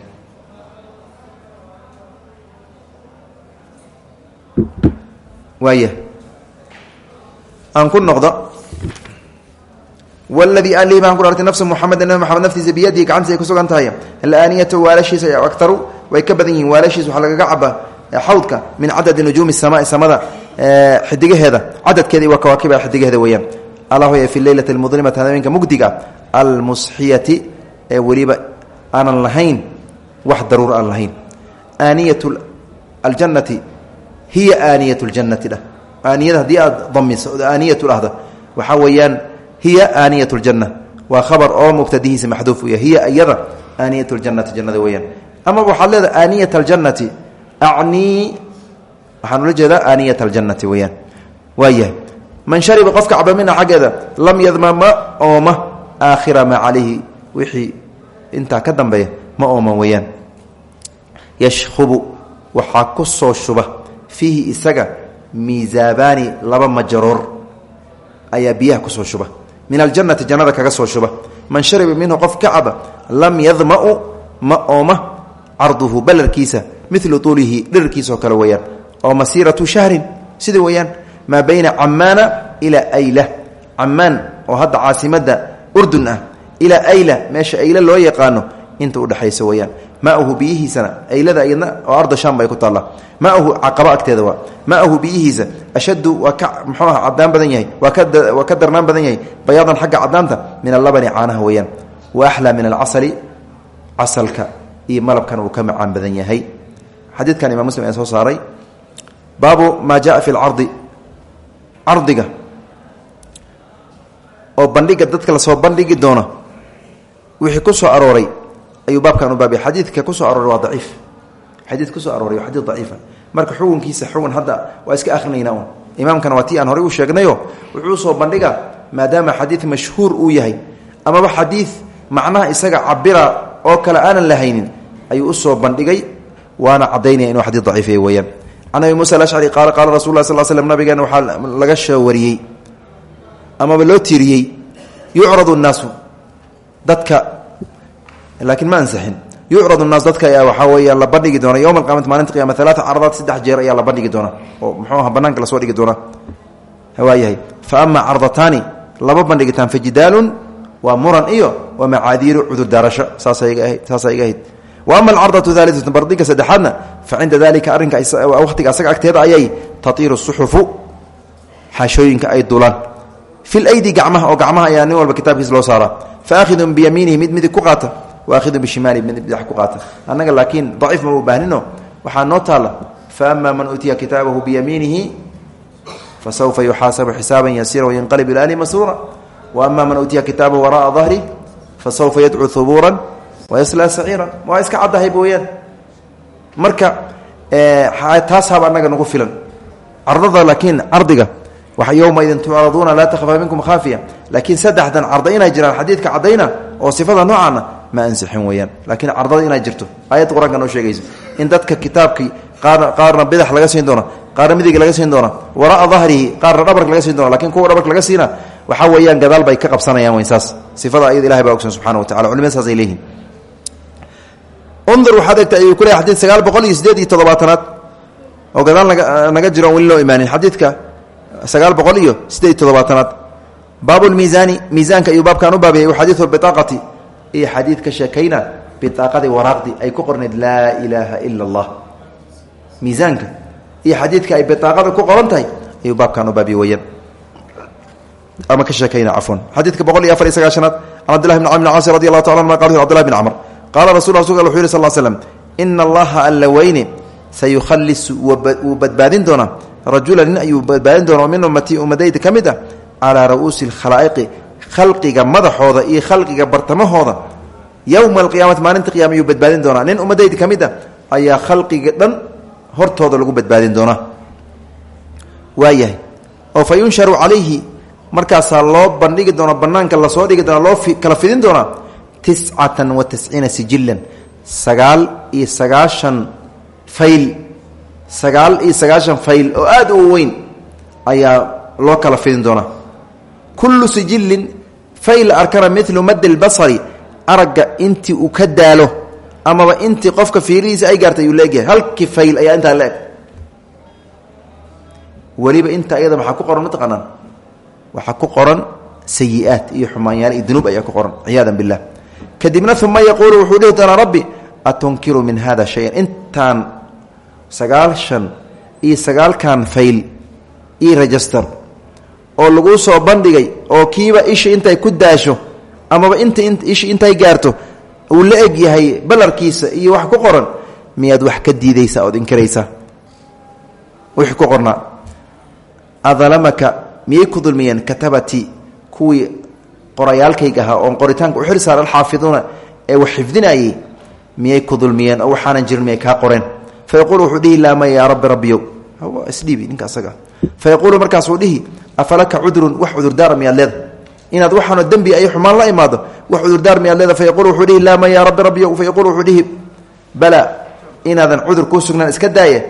Waaya aan ku noqdo wladii alii baan ku dhaartay nafsa muxamed nabi maxamed naftiisa biyadihi gacantiisa ay ku sugan tahay alaaniyatu waalashiisa aktaru way ka badan yihiin waalashiisa waxaa lagaga caba xawdka min cadadi nujuumi samaai samada xidigaheeda cadadkeeda waa kawaakiba xidigaheeda weeyaan allahy fi leylati almudlimati habeenka mugdiga almusxiyati ee weliba aanan lahayn wax daruur aan lahayn aaniyat aljannati hiya aaniyat ljannati dhah aaniyada haddii hiya aaniyat ljanna waa khabar oo mubtadihiisa maxduuf u yahy hiya iyada aaniyat ljannati jannada weeyaan. Ama waxaad leedaha aaniyat aljannati acnii waxaan ula jeedaa aaniyat aljannati weeyaan. Waayahay man shariba qofka caba mina xaggeeda lam yadma ma ooma aakhira maa calayhi. Wixii intaa ka dambeeya ma ooman weeyaan. Yashhubu waxaa ku soo shuba. Fiihi isaga miisaabaani laba majaroor ayaa biyaha ku soo min aljannati jannada kaga soo shuba. Man shariba minhu qof ka caba lam yadmau ma ooma carduhu balarkiisa milu tuulihi dhirarkiisao kale weeyaan. Oo masiiratu shahrin sida weeyaan. Maa bayna camaana ilaa ayla. Camaan oo hadda caasimadda urdun ah ilaa ayla meesha ayla loo yaqaano inta udhexaysa weeyaan. Maahu biyihiisana aylada iyadna arda sham bay ku taallaa maahu caqaba agteeda waa. Maahu biyihiisa ashaddu waa ka muxuu aha cadaan badan yahay. Waa ka darnaan badan yahay. Bayaadan xagga cadaanta min allabani caanaha weeyaan. Wa axlaa min alcasali casalka iyo malabkan uu ka macaan badan yahay. Xadiidkan imam muslim ayaa soo saaray. Baabu maa jaa fi lcardi cardiga oo bandhiga dadka la soo bandhigi doona wixii ku soo arooray ayuu baabkan u baabay xadiidka ku soo arooray waa daciif. Xadiid ku soo arooray waa xadiid daciifa marka xukunkiisa xugun hadda waa iska akhrinaynaa un imaamkana waa aan horey u sheegnayo wuxuu soo bandhiga maadaama xadiid mashhuur uu yahay amaba xadiid macnaha isaga cabira oo kale aanan lahaynin ayuu u soo bandhigay waana cadaynaya inuu xadiid daciifiya weeyaan. Can abi muusa alashcari qaala qaala rasul lah sal slm nabigeena waxaa laga soo wariyey amaba loo tiiriyey yucradu nnaasu dadka laakiin ma ansixin yucradu naas dadka ayaa waxaa weeya la bandhigi doona. Yowma alqiyamati maalinta qiyama alaata caradaad saddex jeer ayaa la bandhigi doona. Oo muxuu aha banaanka la soo dhigi doona. Waayahay fa ama cardataani laba bandhigitaan fa jidaalun waa muran iyo wa macaadiiru cudurdaarasho saasa iga ahayd wa ama alcardatu aaliatu bardinka saddexaadna fa cinda dalika arrinka waqtiga asaga agteeda ayay tatiiru suxufu xaashooyinka ay dulaan fi lydi gacmaha oo gacmaha ayaa nin walba kitaabkiisa loo saaraa. Faakhidun biyamiinihi mid midig ku qaata waakhidun bishimaalihi mid ku qaata annaga laakiin daciif ma u baahnino waxaa noo taalla fa ama man uutiya kitaabahu biyamiinihi fasawfa yuxaasabu xisaaban yasiira wayanqalib ila ahli masruura wa ama man uutiya kitaabahu wara'a dahri fasawfa yadcuu hubuuran wayaslaa saciira waa iska caddahayba weyaan marka taas haba annaga nagu filan cardada laakiin cardiga waxa yowmaidin tucraduuna laa takhfa minkum khaafiya laakiin saddexdan carda inay jiraan xadiidka caddayna oo sifada noocaana ma ansixin weeyaan. Laakiin cardada inay jirto aayadda qur'aanka noo sheegaysa in dadka kitaabkii qaar qaarna bidax laga siin doona qaarna midig laga siin doona wara'a dahrihi qaarna dhabarka laga siin doona lakiin kuwa dhabarka laga siina waxaa weeyaan gadaal bay ka qabsanayaan weyn saas. Sifada ayada ilahay baa ogsan subxana wa tacala culimada saasay leeyihiin undur waxaad egtay ayuu ku leeyahy xadid sagaal boqol iyo sideed iyo toddobaatanaad oo gadaal naga jiro on weli loo imaanin. Xadiidka sagaal boqol iyo sideed iyo toddobaatanaad. Baabu lmiisaani miisaanka ayuu baabkan u baabiyay xadiidu biaaqati iyo xadiid ka sheekayna biaaqadii waraaqdii ay ku qornayd laa ilaaha ila allah. Miisaanka iyo xadiidka ay biaaqada ku qoran tahay ayuu baabkan u baabiye weyaan ama ka sheekayna cafwan. Xadiidka boqol iyo afar iyo sagaashanaad can cabdillahi bn camr bn caasi radi allahu taala anuma qal abdillahi bn camr qaala rasul rasulka wuxu yiri sal l slm ina allaha alla weyne sayukhalisu wuu badbaadin doonaa rajula nin ayuu badbaadin doona min ummatii ummadayda ka mid ah calaa ra'uusi alkhalaa'iqi khalqiga madaxooda iyo khalqiga bartamahooda yowma alqiyaamati maalinta qiyama ayuu badbaadin doonaa. Nin ummadayda ka mid ah ayaa khalqiga dhan hortooda lagu badbaadin doonaa. Waayahay oo fa yunsharu calayhi markaasaa loo bandhigi doona banaanka la soo dhigi doona loo kala fidin doonaa tiscatan wa tisciina sijilan sagaal iyo sagaashan fayl sagaal iyo sagaashan fayl oo aada u weyn ayaa loo kala fidin doonaa. Kullu sijilin fayl arkana milu madi lbasari aragga intii uu ka daalo amaba intii qofka fiirihiisa ay gaartay ayuu leegyahay. Halkii fayl ayaa intaa la-eg weliba inta ayada maxaa ku qoran mataqaanaan waxaa ku qoran sayi-aat iyo xumaanyaal iyo dunuub ayaa ku qoran ciyaada billah. Kadibna uma yaquulu wuxuu rabbi atunkiru min hada shayan? Intaan sagaashan iyo sagaalkan fayl iyo register oo laguu soo bandhigay oo kiiba ishi intay ku daasho amaba inta ishi intay gaarto uu la eg yahay balarkiisa iyo wax ku qoran miyaad wax ka diidaysaa ood inkiraysaa? Wixii ku qornaa adalamaka miyay ku dulmiyeen katabati kuwii qorayaalkayga ahaa oon qoritaanka u xil saara alxaafiduuna ee wax xifdinayay miyay ku dulmiyeen oo waxaanan jirin miyay qoreen? Fa yaquulu wuxuu dhihi laama yaa rabbi rabbiyow. Isdhiibi ninka asaga fa yaquulu markaasuu dhihi afalaka cudrun wax cudurdaara miyaad leeda inaad waxaano dembi ay xumaan la imaado wax cudurdaar miyaad leeda fa yaquulu wuxuu dhihi laama yaa rabbi rabbiyow fa yaquulu wuxuu dhihi bala inaadan cudur kuu sugnaan iska daaya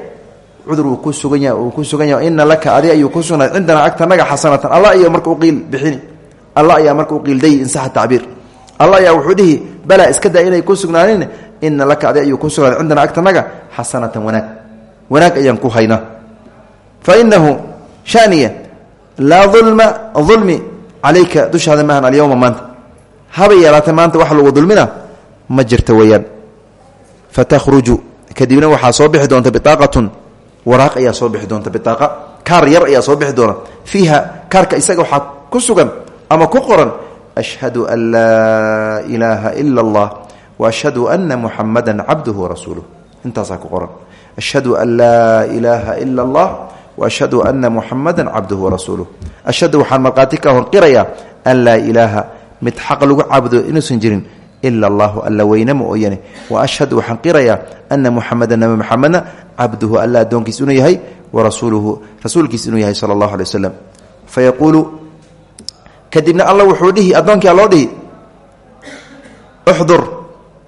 cudur wuu ku sugan yahay uu ku sugan yahay ina laka adi ayuu ku sugnaaday cindanaa agtanaga xasanatan alla ayaa marka uqiil bixini alla ayaa marka uqiilday insaxa tacbiir alla ayaa wuxuu dhihi balaa iska daa inay ku sugnaanin ina laka adi fa inahu shaniya laa ulma ulmi calayka dushaada maahan alyowma maanta habay yeelaatay maanta wax lagu dulmina ma jirta weeyaan fatahruju kadibna waxaa soo bixi doonta biaaqatun waraaq ayaa soo bixi doonta biaaqa kaar yar ayaa soo bixi doona fiiha kaarka isaga waxaa ku sugan ama ku qoran ashhadu an laa ilaaha ila allah wa ashhadu ana muxamada cabduhu warasuuluh intaasaa ku qoran ashhadu an laa ilaaha ila allah wa ashhadu ana muxamada cabduhu warasuuluh ashhadu waxaan markhaati ka honqirayaa an laa ilaaha mid xaq lagu caabudo inuusan jirin ila allahu alla weyne mooyane wa ashhadu waxaan qirayaa ana muxameda nabi muxamedna cabduhu alla addoonkiis inuu yahay warasuuluhu rasuulkiis inuu yahay sala allahu alay waslem fa yaquulu kadibna alla wuxuu dhihi addoonkii alloo dhihi uxdur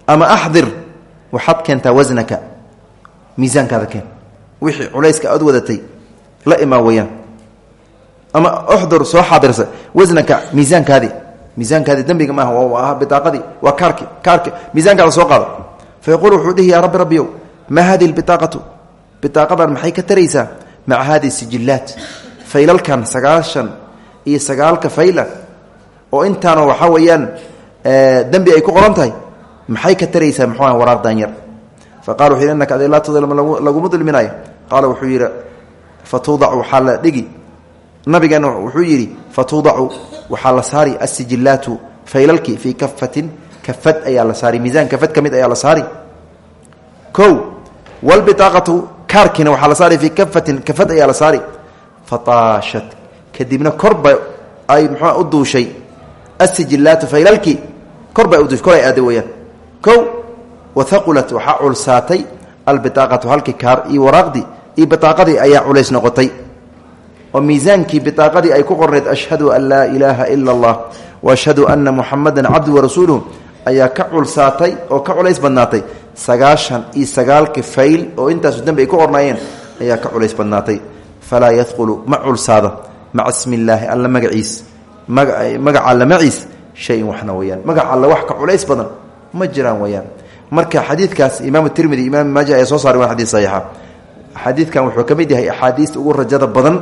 ama axdir waxaad la imaa weyaan ama uxdur soo xaadirsa wasnaka miisaankaadii miisaankaadi dembiga maaha waa biaaqadii waa kaarki kaarki miisaankaada soo qaada fa yaquul wuxuu dhihi yaa rabbi rabbiyow maa hadihi biaaqatu biaaqadan ka taraysaa? Maca hadihi sijillaat. Faylalkan sagaashan iyo sagaalka fayla oo intaana waxaa weeyaan dembi ay ku qoran maxay ka taraysaa? Muxuu ah waraaq daanyar fa qala wuxu yidhi innaka adi laa tudlima wuxuu yidhi fa tuudacu waxaa la dhigi. Nabigeena wuxuu yidhi fa tuudacu waxaa la saari asijillaatu faylalkii fii kafatin kafad ayaa la saari miisaan kafad ka ayaa la saari. O wlbiaaqatu kaarkiina waxaa la saari fii kafatin kafad ayaa la saari. Fataashat kadibna korba ay mxua u duushay asijillaatu faylalkii korba uduushay kor ay aada weyaan o wathaqulat waxaa culsaatay albiaaqatu halkii kaar iyo waraaqdii iyo biaaqadii ayaa culays noqotay. Oo miisaankii biaaqadii ay ku qorneyd ashhadu an laa ilaaha ila allah wa ashhadu ana muxamadan cabdu warasuuluhu ayaa ka culsaatay oo ka culays badnaatay. Sagaashan iyo sagaalka oo intaasu dembi ay ku qornaayeen ayaa ka culays badnaatay. Falaa yadkhulu ma culsaada maca smi illaahi alla magaciis. Magaca alla maciis shayin waxna weyaan magaca alle wax ka culays badan ma jiraan weyaan marka xadiidkaas imaam tirmidi imaam maaja ayaa soo saaray waa xadiis saxiixa xadiidkan wuxuu ka mid yahay axaadiista ugu rajada badan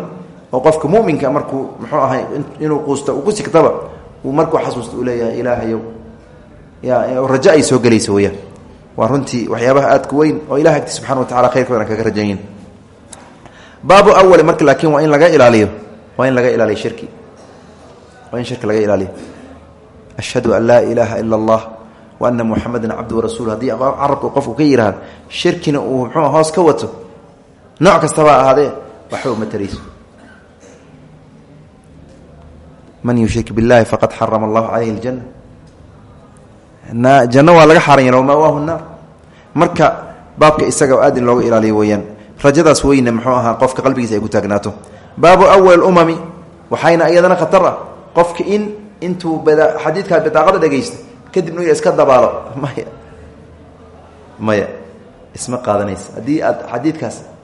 oo qofka muminka markuu muxuu ahay inuu quusta uu ku sigtaba uu markuu xasuusta uu leeyahay ilaahayow rajo ay soo gelayso weyaan waa runtii waxyaabaha aadka weyn oo ilah agti subxana wa tacala khayrkoodan kaga rajayin baabu awali marka laakiin waa in laga ilaaliyo waa in laga ilaaliyo shirki. Waa in shirki laga ilaaliyo. Ashhadu an laa ilaaha ila allah wa ana muxamadan cabdu warasuul haddii carabka qofku ka yihahdo shirkina uu muxuu hoos ka wato nooc kastaba ahaadee waxba uma tarayso. Man yushrik biاllahi faqad xarama allahu calayhi اljana janno waa laga xaran yara wamawaahu naar. Marka baabka isaga aad in looga ilaaliyo weeyaan rajadaas weyne muxuu ahaa qofka qalbigiisa ay ku taagnaato. Baabu awal umami waxayna iyadana khatar ah qofka in intuu xadiidkaa bidaaqada dhegaysta kadibna iska dabaalo. Maya. Maya. Isma qaadanaysa. Haddii aad xadiidkaas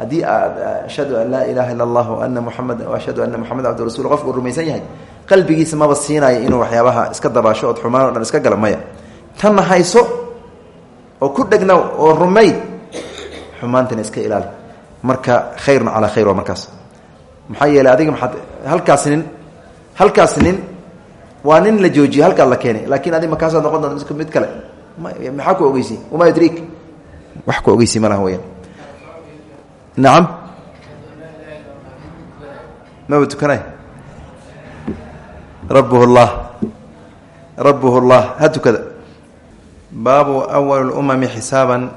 haddii aad ashhadu an laa ilaha illa allah ana muxameda ashhadu ana moxamed abdu rasul qofku rumaysan yahay qalbigiisa maba siinaayo inuu waxyaabaha iska dabaasho ood xumaan o dhan iska gala maya. Hayso oo ku dhegna oo rumay xumaantana iska ilaali. Marka khayrun calaa khayr waa markaas. Maxaa yeeley adiga maaad halkaas nin halkaas nin la joojiyey halkaa la keenay. Laakiin adig makaasaad noqon doonta mid kale. Maxaa ku ogeysi wamaa yudriik wax ku ogeysi ma laha nacam maba tukanay? Rabuhu llah rabuhu llah ha tukada. Baabu awal lumami xisaaban.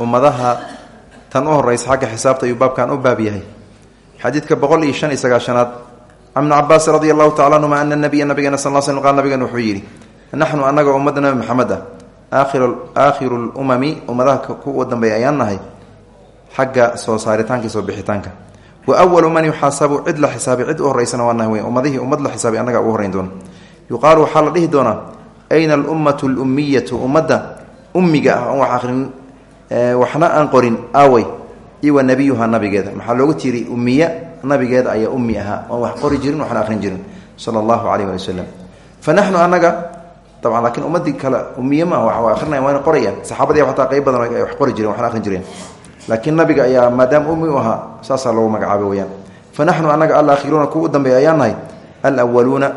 Ummadaha tan u horeysa xagga xisaabta ayuu baabkan u baab yahay. Xadiidka boqol iyo shan iyo sagaashanaad can bni cabaas radi allahu tacala anhuma ana nabiya nabigeena sal sl qal nabigen wuxuu yidhi naxnu annaga ummadda nabi maxamed ah. Aakhiru lumami ummadaha kuwa dambeeya ayaan nahay xagga soo saaritaanka soo bixitaanka. Wa walu man yuxaasabu cid la xisaabay cid u horeysana waa nahay weyn ummadihii ummad la xisaabay annaga ugu horreyn doona. Yuqaalu waxaa la dhihi doonaa ayna alummatu lummiyatu ummadda ummiga ah wax aqrin waxna aan qorin aawey iwa nabiyuha nabigeeda. Maxaa loogu tiiri ummiya nabigeeda ayaa ummi ahaa oon wax qori jirin waxna aqrin jirin. Sala allahu caleyh wali wasalam fa naxnu annaga dabcan laakiin ummadii kale ummiye maaha wax waa akrinaya waana qorayaan. Saxaabadii jireen laakiin nabiga ayaa maadaama ummi u ahaa saasaa loogu magacaabay weyaan fa naxnu annaga alaakhiruuna kuwa u dambeeya ayaan nahay alwaluuna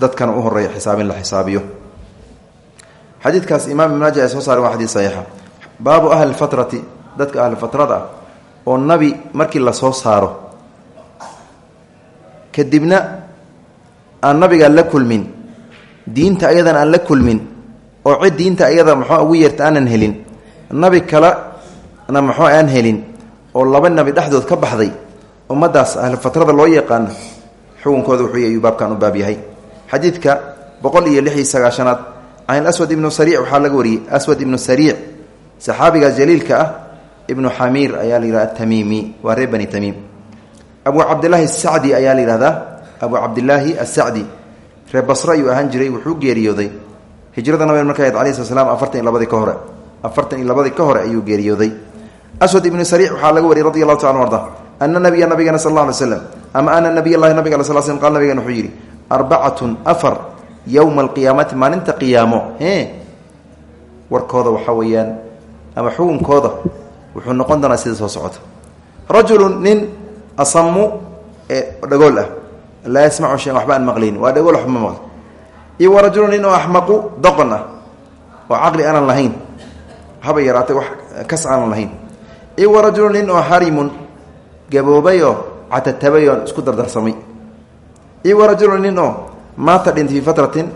dadkana u horreeya xisaabin la xisaabiyo. Xadiidkaas imaam ibn maaja ee soo saaray waa xadiid saxiixa. Baabu ahli fatrati dadka ahli fatrada ah oo nabi markii la soo saaro kadibna aan nabiga la kulmin diinta ayadan aan la kulmin oo cid diinta ayada muxuu ugu yeerta aanan helin nabi kalena muxuu aan helin oo laba nabi dhexdood ka baxday ummadaas ahli fatrada loo yaqaano xukunkooda wuxuu ayuu baabkan u baab yahay. Xadiidka boqol iyo lix iyo sagaashanaad can aswad ibnu sariic waxaa laga wariyey aswad ibnu sariic saxaabigaas jaliilka ah ibnu xamiir ayaa la yihahda atamiimi waa reer bani tamiim. Abu cabdilaahi asacdi ayaa la yihahdaa abu cabdilaahi asacdi reer basre ayuu ahaan jiray wuxuu geeriyooday. Hijrada nabig marka ayd alai sla slam afartan iyo labadii ka hore afartan iyo labadii ka hore ayuu geeriyooday aswad ibnu sariic waxaa laga wariyey radi taala arda. Ana nabiya nabigeena sal alla alay ama ana nabiy llahi nabiga sal slm qal nabigeena wuxuu yidhi arbacatun afar yowma alqiyaamati maalinta qiyaamo. E warkooda waxaa weeyaan ama xukunkooda wuxuu noqon doonaa sida soo socota. Rajulu nin asamu ee dhagool ah. Shayan waxba aan maqlayni waa dhagool waxba iyo wa rajulu nin oo axmaqu doqon ah. Oo caqli aanan lahayn. Haba yaraatay wax kas lahayn iyo wa rajulu nin oo harimun gaboobayoo catatabayoo isku dardarsamay iyo wa rajulu nin oo maanta dhintay fii fatratin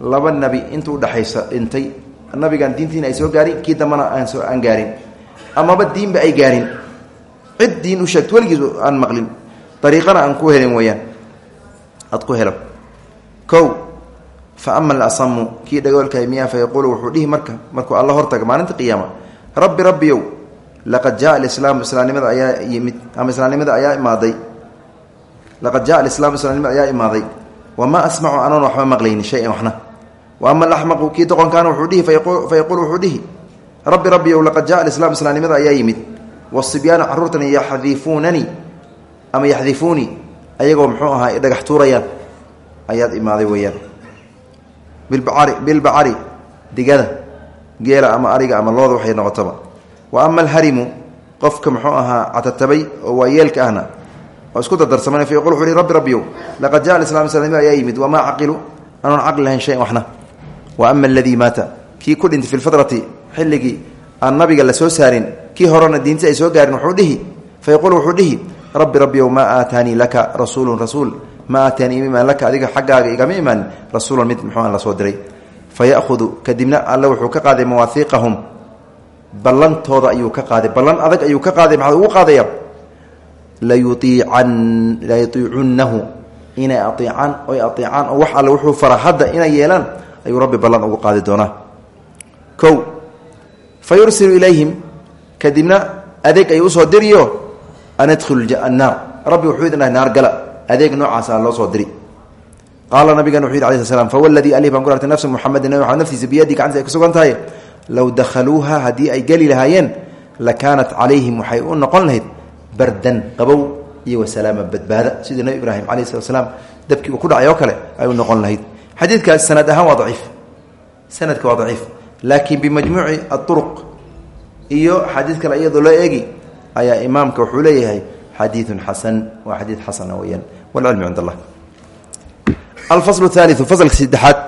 laba nabi inta udhexaysa dhintay nabigan diintiina ay soo gaarin kii dambana aan soo aan gaarin amaba diinba ay gaarin cid diin u sheegto weligiis aan maqlin dariiqana aan ku helin weeyaan aad ku helo kow fa ama alasamu kii dhagoolkahay miyaa fa yaquulu wuxuu dhihi marka markuu alla hortaga maalinta qiyaama rabbi rabbiyow laqad jaa alislaamu islaamnimada ayaa yimid ama islaamnimada ayaa imaaday. Laqad jaa alislaamu islaamnimada ayaa imaaday. Wamaa asmacu anoon waxba maqlayni shay-an waxna. Wa ama alaxmaqu kii doqonkaana wuxuu dhihi fa yaquulu wuxuu dhihi rabbi rabbiyow laqad jaa alislaam islaamnimada ayaa yimid. Wasibyaanu caruurtani yaxdifuunanii ama yaxdifuunii ayagoo muxuu ahaa dhagax tuurayaan ayaad imaaday weeyaan. Bilbacari bilbacari digada geela ama ariga ama looda waxay noqotaba wa ama alharimu qofka muxuu ahaa catatabay oo waayeelka ahna oo isku dardarsamana fa yaqul wuxu hi rabbi rabbiyow laqad jaa alislaam islaamnimada ayaa yimid wamaa caqilu? Anoon caqli lahayn shayan waxna. Wa ama aladii maata kii ku dhintay fi lfatrati xilligii aan nabiga la soo saarin kii horena diinti ay soo gaarin wuxuu dhihi fa yaquul wuxuu dhihi rabbi rabbiyow maa aataanii laka rasuulun rasuul maa aataanii ima laka adiga xaggaaga igama imaanin rasuulan mid muxuu aan la soo diray. Fa ya'hudu kadibna alle wuxuu ka qaaday mawaahiiqahum ballantooda ayuu ka qaaday. Ballan adag ayuu ka qaaday maxaa ugu qaadaya layuiican layutiicunnahu inay aiicaan oy aiicaan oo wax alle wuxuu fara hadda inay ayuu rabbi ballan ugu qaadi doonaa. Kow fa ilayhim kadibna adeeg ay u soo diriyo? An idkhulu annaar rabbi wuxuu idin naar gala. Adeeg noocaasa loo soo diri. Qaala nabigan wuxu yidhi alai sl slam fawladii alih baan ku artay nafsa muxamedin naftiisa biyadii gacanta ay low dakhaluuha haddii ay geli lahaayeen la kaanat calayhim waxay u noqon lahayd bardan qabow iyo wasalaama badbaada sidii nabi ibraahim calayh slat slaam dabkii uu ku dhacay oo kale ay u noqon lahayd xadiidkaas sanad ahaan waa daciif sanadka waa daciif laakiin bimajmuuci aduruq iyo xadiid kale iyadoo loo eegi ayaa imaamka wuxuu leeyahay xadiidun xasan waa xadiid xasana weyaan walcilmu cind allah alfasl haaliu faslka saddexaad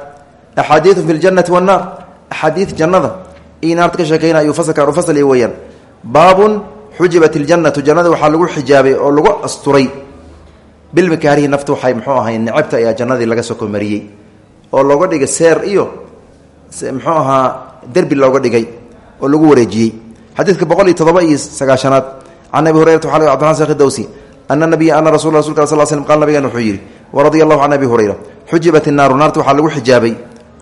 axaadiiu fi ljanati wannaar axaadii jannada iyo naarta ka sheekeyna ayuu faslkan u fasliya weeyaan baabun xujibat iljannatu jannada waxaa lagu xijaabay oo lagu asturay bilmakaarihi nafta waxay muxuu ahay necabta ayaa jannadii laga soo komariyey oo looga dhigay seer iyo muxuu ahaa derbi looga dhigay oo lagu wareejiyey xadiidka boqol iyo toddoba iyo sagaashanaad can abi hurayrata dawsi ana nabiya ana rasul rasulka sal slm qal nabigan wuxuu yidhi waradia allahu can abi hurayra xujibat naarta waxaa lagu xijaabay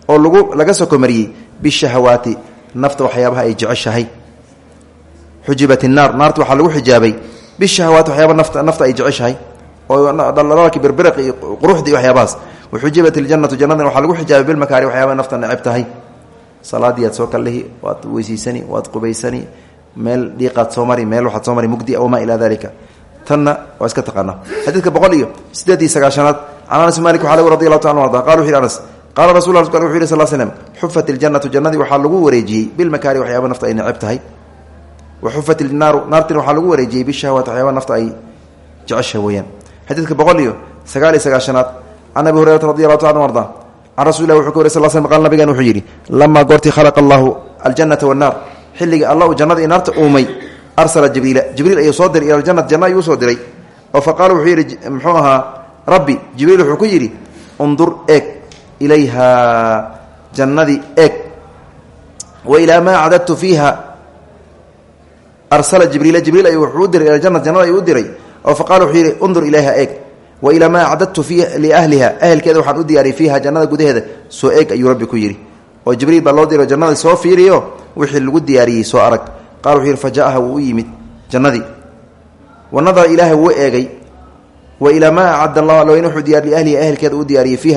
oo lagu laga soo komariyey bishahawaati nafta waxyaabaha ay jeceshahay. Xujibat innaar naarta waxaa lagu xijaabay. Bishahawaati waxyaaba nafta nafta ay jeceshahay. Oo dhalaalki birbiraqi iyo quruxdii waxyaabahaas. Waxujibat iljannatu jannadan waxaa lagu xijaabay bilmakaari waxyaaba nafta neceb tahay. Soo kallihi waad weysiisani waad qubaysani meel dhiiqaad soo mari meel waxaad mugdi wamaa ilaa dalika tanna waa iska taqaanaa. Boqol iyo sideed iyo anas malik waxa lagu radi allahu ta anu arda qala anas qaala rasul la wuxu yhi sal slm xufat iljannatu jannadii waxaa lagu wareejiyey bilmakaari waxyaaba nafta ay neceb wa xufat ilnaaru naartina waxaa lagu wareejiyey bishahwaat waxyaaba nafta ay jecesha weeyaan. Xadiidka boqol sagaal iyo sagaashanaad can abi hurayrata radi allahu ta anu arda can rasul lah wuxuu ka wary sal sl qal nabigan wuxuu yidhi lamaa goortii khalaqa allahu aljannata wannaar. Xilligii alla uu naarta uumay arsala jibriila jibriil ayuu soo diray ila janat janna ayuu u soo diray. Oo fa qaala wuxuu yidhi muxuu ahaa rabbi. Jibriil wuxuu ku yidhi undur eeg ilayha jannadii eeg wa ilaa maa cadadtu fiiha arsala jibriila jibriil ayuu wuxuu u diray ila janat jannada ayuu u diray oo fa qala wuxuu yidhi undur ilayha eeg wa ilaa maa cadadtu fi liahliha ahelkeeda waxaan u diyaariyay fiiha jannada gudaheeda soo eeg ayuu rabbi ku yidhi oo jibriil baa loo diro jannada soo fiiriyo wixii lagu diyaariyey soo arag qala wuxuu yidhi fa jaaha wuu u yimid jannadii wa nadara ilaahay wuu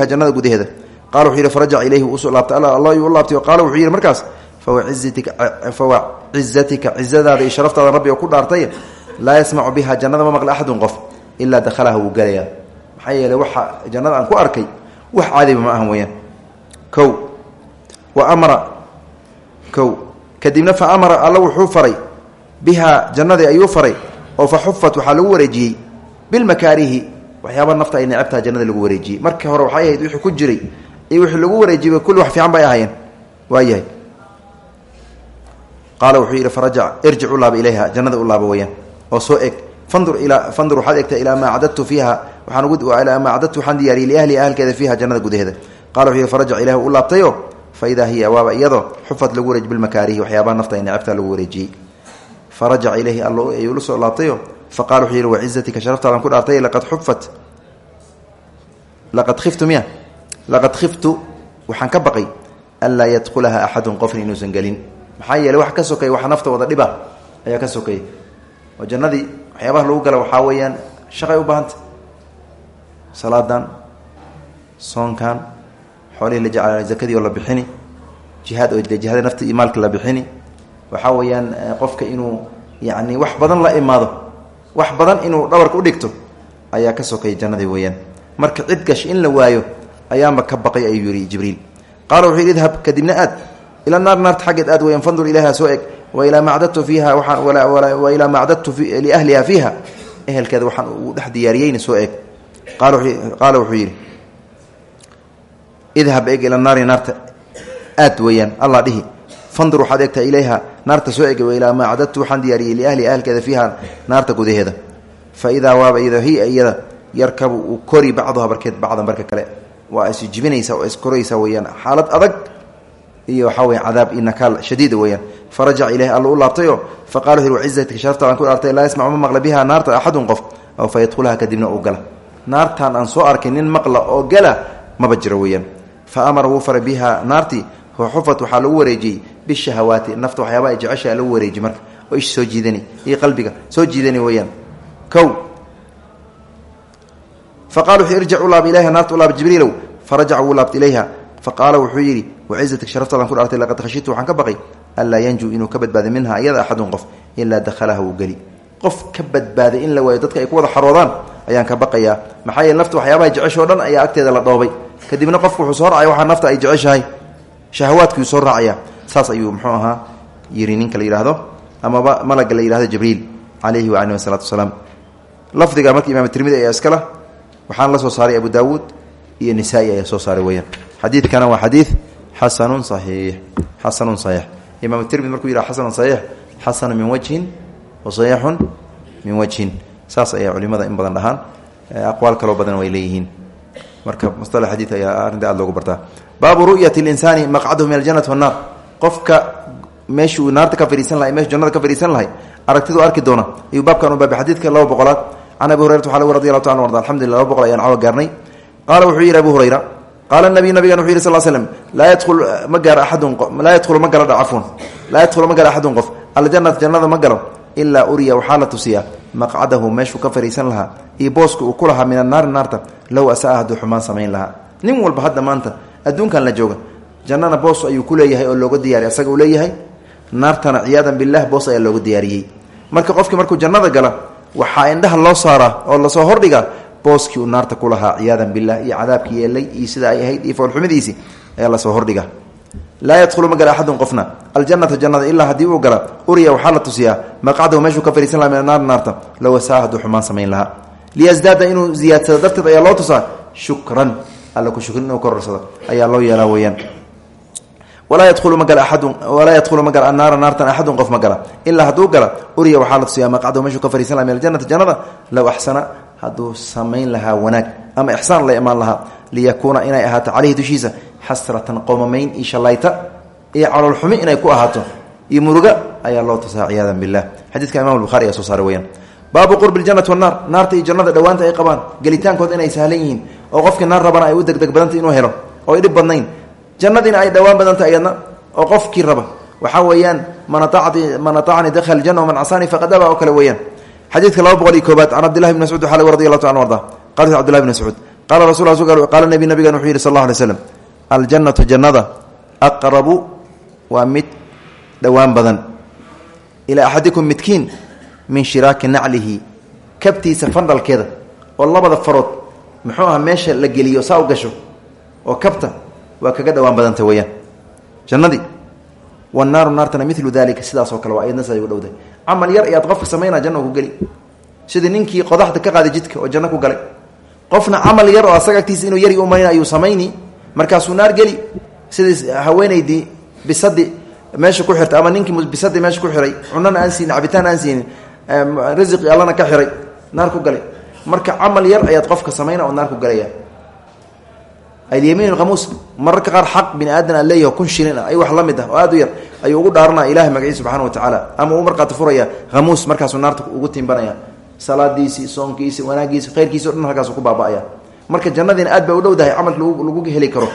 jannada gudaheeda qala wuxuu yidhi farajac ilayhi wuu u soo laabtay. Alla allah ayuu u laabtay. Qaala wuxuu yidhi markaas fawa cizatika cizadaada iyo sharaftaada rabbi ku dhaartay laa yasmacu biha jannada ma maqli axadun qof ilaa dakhalaha wuu gelayaa maxaa yeeley waxa jannada aan ku arkay wax caadiba ma ahan weyaan kow wa amara kow kadibna fa amara alla wuxuu faray bihaa jannadii ayuu faray oo fa xufat waxaa lagu wareejiyey bilmakaarihi waxyaaba nafta ay necabtaha jannada lagu wareejiyey. Markii hore waxay ahayd wixii ku jiray iyo wixii lagu wareejiyey kulli wax fiican bay ahaayeen. Waayahay qaala wuxuu yidhi farajac irjic u laaba ilayha jannada u laaba weyaan oo soo eg fandur ilaa fandur waxaad egtaa ilaa maa cadadtu fiiha. Waxaan ilaa maa cadadtu waxaan diyaariyey liahli ahalkeeda fiiha jannada gudaheeda. Qala wuxuu yidhi farajac ilahi u laabtayo? Fa idaa hiya waaba iyadoo xufad lagu wareeji bilmakaarihi waxyaabaha nafta ay necabtaa lagu wareejiyey. Farajaca ilayhi all ayuu la soo laabtayo? Fa qala wuxuu xufat laqad khiftu waxaan ka baqay anlaa yadkhulaha axadun qofna inuusan gelin maxaa yeeley wax ka sokay wax nafta wada dhiba ayaa ka sokay oo jannadii waxyaabaha lagu gala waxaa weeyaan shaqay u baahanta salaadan soonkan xoolihii la jecla zakadii oo bixini jihaad oo jihada nafta iyo la bixini waxaa weeyaan qofka inuu yacni wax badan la imaado wax badan inuu dhabarka u dhigto ayaa ka sokay jannadii weeyaan marka cid gash in la waayo ayaanba ka baqay ayuu yihi jibriil. Qaala wuxuu yidhi idhab kadibna aad. Ila naar naarta xaggeed aad weyan fandur ilayha soo eg. Wa ilaa ma acdadtu fiiha waaa ilaa ma acdadtu liahliha fiiha. Ehelkeeda waxaan uu dhex diyaariyeyna soo eg. Qaala wuxuu yidhi idhab eg ila naari naarta aad weeyaan allah dhihi. Fandur waxaad egtaa ilayha naarta soo eg wa ilaa ma acdadtu waxaan diyaariyey liahli ahelkeeda fiiha naarta gudaheeda. Fa idaa waaba iyado hiya iyada yarkabu uu kori bacduha barkeed bacdan barka kale waa is jibinaysa oo iskoraysa weyaan xaalad adag iyo waxaa weya cadaab iyo nakaal shadiida weeyaan. Farajaca ileyhi alla u laabtayo. Faqala yhi wacizatika sharafta aan ku dhaartay laa yasmacu ma maqla biha naarta aw fa kadibna uu gala. Naartaan aan soo arkay nin maqla oo gala maba jiro weeyaan. Fa amara wuu faray biha naartii xufat waxaa lagu wareejiyey bishahawaati nafta waxyaaba ay jecesha lagu wareejiy marka. Oo ish soo jiidani iyo qalbiga soo jiidani weeyaan. Kow faqala wuxuu irjic u laab ilayha naarta u laab jibriilow farajaca wuu laabt ilayha faqaala wuxuu yidhi wacizatik sharaftadan ku dhaartay laqad khashitu waxaan ka baqay anlaa yanjuu inuu ka badbaaday minha iyada axadun qof ilaa dakhalaha wuu geli qof ka badbaaday in la waayo dadka ay ku wada xaroodaan ayaan ka baqayaa maxaa yeele nafta waxyaabaha jeceshoo dhan ayaa agteeda la dhoobay kadibna qofku wuxuu soo racay waxaa nafta ay jeceshahay shahawaadkiuu soo raacaya saas ayuu muxuu ahaa yiri ninka la yidhaahdo amaba malaga la yidhahdo jibriil calayhi wa alih wasalaatu wasalaam lafdiga marka imaam tirmidi ayaa iskala waxaan la soo saaray abu daawuud iyo nisaa-i ayaa soo saaray weyaan xadiidkana waa xadiid xasanun saxiix xasanun saxiix. Imaam tirmidi markuu yidhaha xasanun saxiix xasanu min wajhin wa saxiixun min wajhin. Saas ayaa culimada in badan dhahaan aqwaal kaloo badan way leeyihiin. Marka musala xadiid ayaa arrinta aada loogu bartaa. Baabu ru'yati linsaani maqcadahu min aljanati wannaar qofka meeshuu naarta ka fadhiisan lahay meeshu jannada ka fadhiisan lahay aragtidu arki doona. Ayuu baabkan u baabay xadiidka laba boqolaad can abi hurayrata waxa radi allahu taala arda alxamdulillah laba boqol ayaan cawa gaarnay qaala wuxuu yidhi abu hurayra qaala nabiy nabigan wuxu yidhi sal slm laa yadul ma gaaro aadun laa yadkhulu ma galo cafun laa yadkhulu ma galo axadun qof aljanata jannada ma galo ilaa uriya waxaa la tusiyaa maqcadahu meeshuu ka fadhiisan lahaa iyo booska uu ku lahaa min annaari samayn lahaa nin walba hadda maanta adduunkan la jooga jannana boos ayuu ku leeyahay oo looga diyaariy asaga uu leeyahay naartana ciyaadan bilah boos ayaa looga diyaariyey marka qofkii markuu jannada gala waxaa indhaha loo saaraa oo la soo hordhigaa booskii uu naarta ku lahaa ciyaadan bilah iyo cadaabkii yeelay iyo sida ay ahayd iyo foolxumidiisii ayaa la soo hordhiga. Laa yadkhulu ma gala axadun qofna. Aljanata jannada ilaa haddii uu gala uriya waxaa la tusiyaa maqcadahu meeshuu ka fadhiisan laha min annaari naarta low asaa hadduu xumaan samayn lahaa. Liyasdaada inuu ziyaadsado darteed ayaa loo tusaa shukran alla ku shukrin inuu kororsado ayaa loo yeelaa weeyaan walaa yadulu ma gala aadun walaa yadkhulu ma gala annaara naartan axadun qof ma gala. Ilaa hadduu gala uriya waxaa la tusiyaa maqcadahu meeshuu ka fadhiisan laha min aljanati jannada low axsana hadduu samayn lahaa wanaag ama ixsaan la imaan lahaa liyakuuna inay ahaato caleyhi dushiisa xasratan qoomamayn iyo shallayta iyo caloolxumi inay ku ahaato iyo muruga ayaa loo tusaa ciyaadan bilah xadiidka imam buhari ayaa soo saaray weyaan baabu qurbi ljanati wannaar naarta iyo jannada dhowaanta ay qabaan gelitaankood inay sahlan yihiin oo qofkii naar rabana ay u degdeg badanta inuu helo jannadiina ay dhowaan badanta ayadna oo qofkii raba. Waxaa weeyaan man aacanii dakhala ljana waman casaanii faqad aba oo kale xadiidka laba boqol iyo koobaad can cabdillahi bn mascuud xal radi allahu ta qala cbdillahi bn mascuud qaala rasul qaala nabi nabigan wuxuu yidhi sal alla alay slam aljannatu jannada aqrabu waa mid dhowaan badan. Ilaa axadikum midkiin min shiraaki naclihi kabtiisa fandhalkeeda oo labada farood muxuu aha meesha la geliyo saa u gasho oo kabta waa kaga dhowaan badanta weeyaan. Jannadii. Wanaaru naartana milu dalika sidaasoo kale waa ayadna siday u dhowdahay camal yar ayaad qofka samaynaa janna ku geli. Sidii ninkii qodaxda ka qaaday jidka oo janno ku galay. Qofna camal yar oo asaga agtiisa inuu yari umayn ayuu samayni markaasuu naar geli. Sidii haweenaydii bisadi meesha ku xirtay ama ninkii bisadi meesha ku xiray cunana aan siinin cabitaan aan siinin rasiqi allana ka xiray naar ku galay. Marka camal yar ayaad qofka samayna oo naar ku galaya alyamiin hamuus mararka qaar xaq bini aadan aan leeyaho kun shilin ah ay wax la mid ah oo aad u yar ayuu ugu dhaaranaya ilahay magaciisa subxana wa tacaala. Ama uu markaati furaya hamuus markaasuu naarta ugu timbanaya. Salaadiisii soonkiisi wanaagiisi khayrkiisi o dhan halkaasu ku baaba'aya. Marka jannadiina aad bay u dhow dahay camalka lagu heli karo.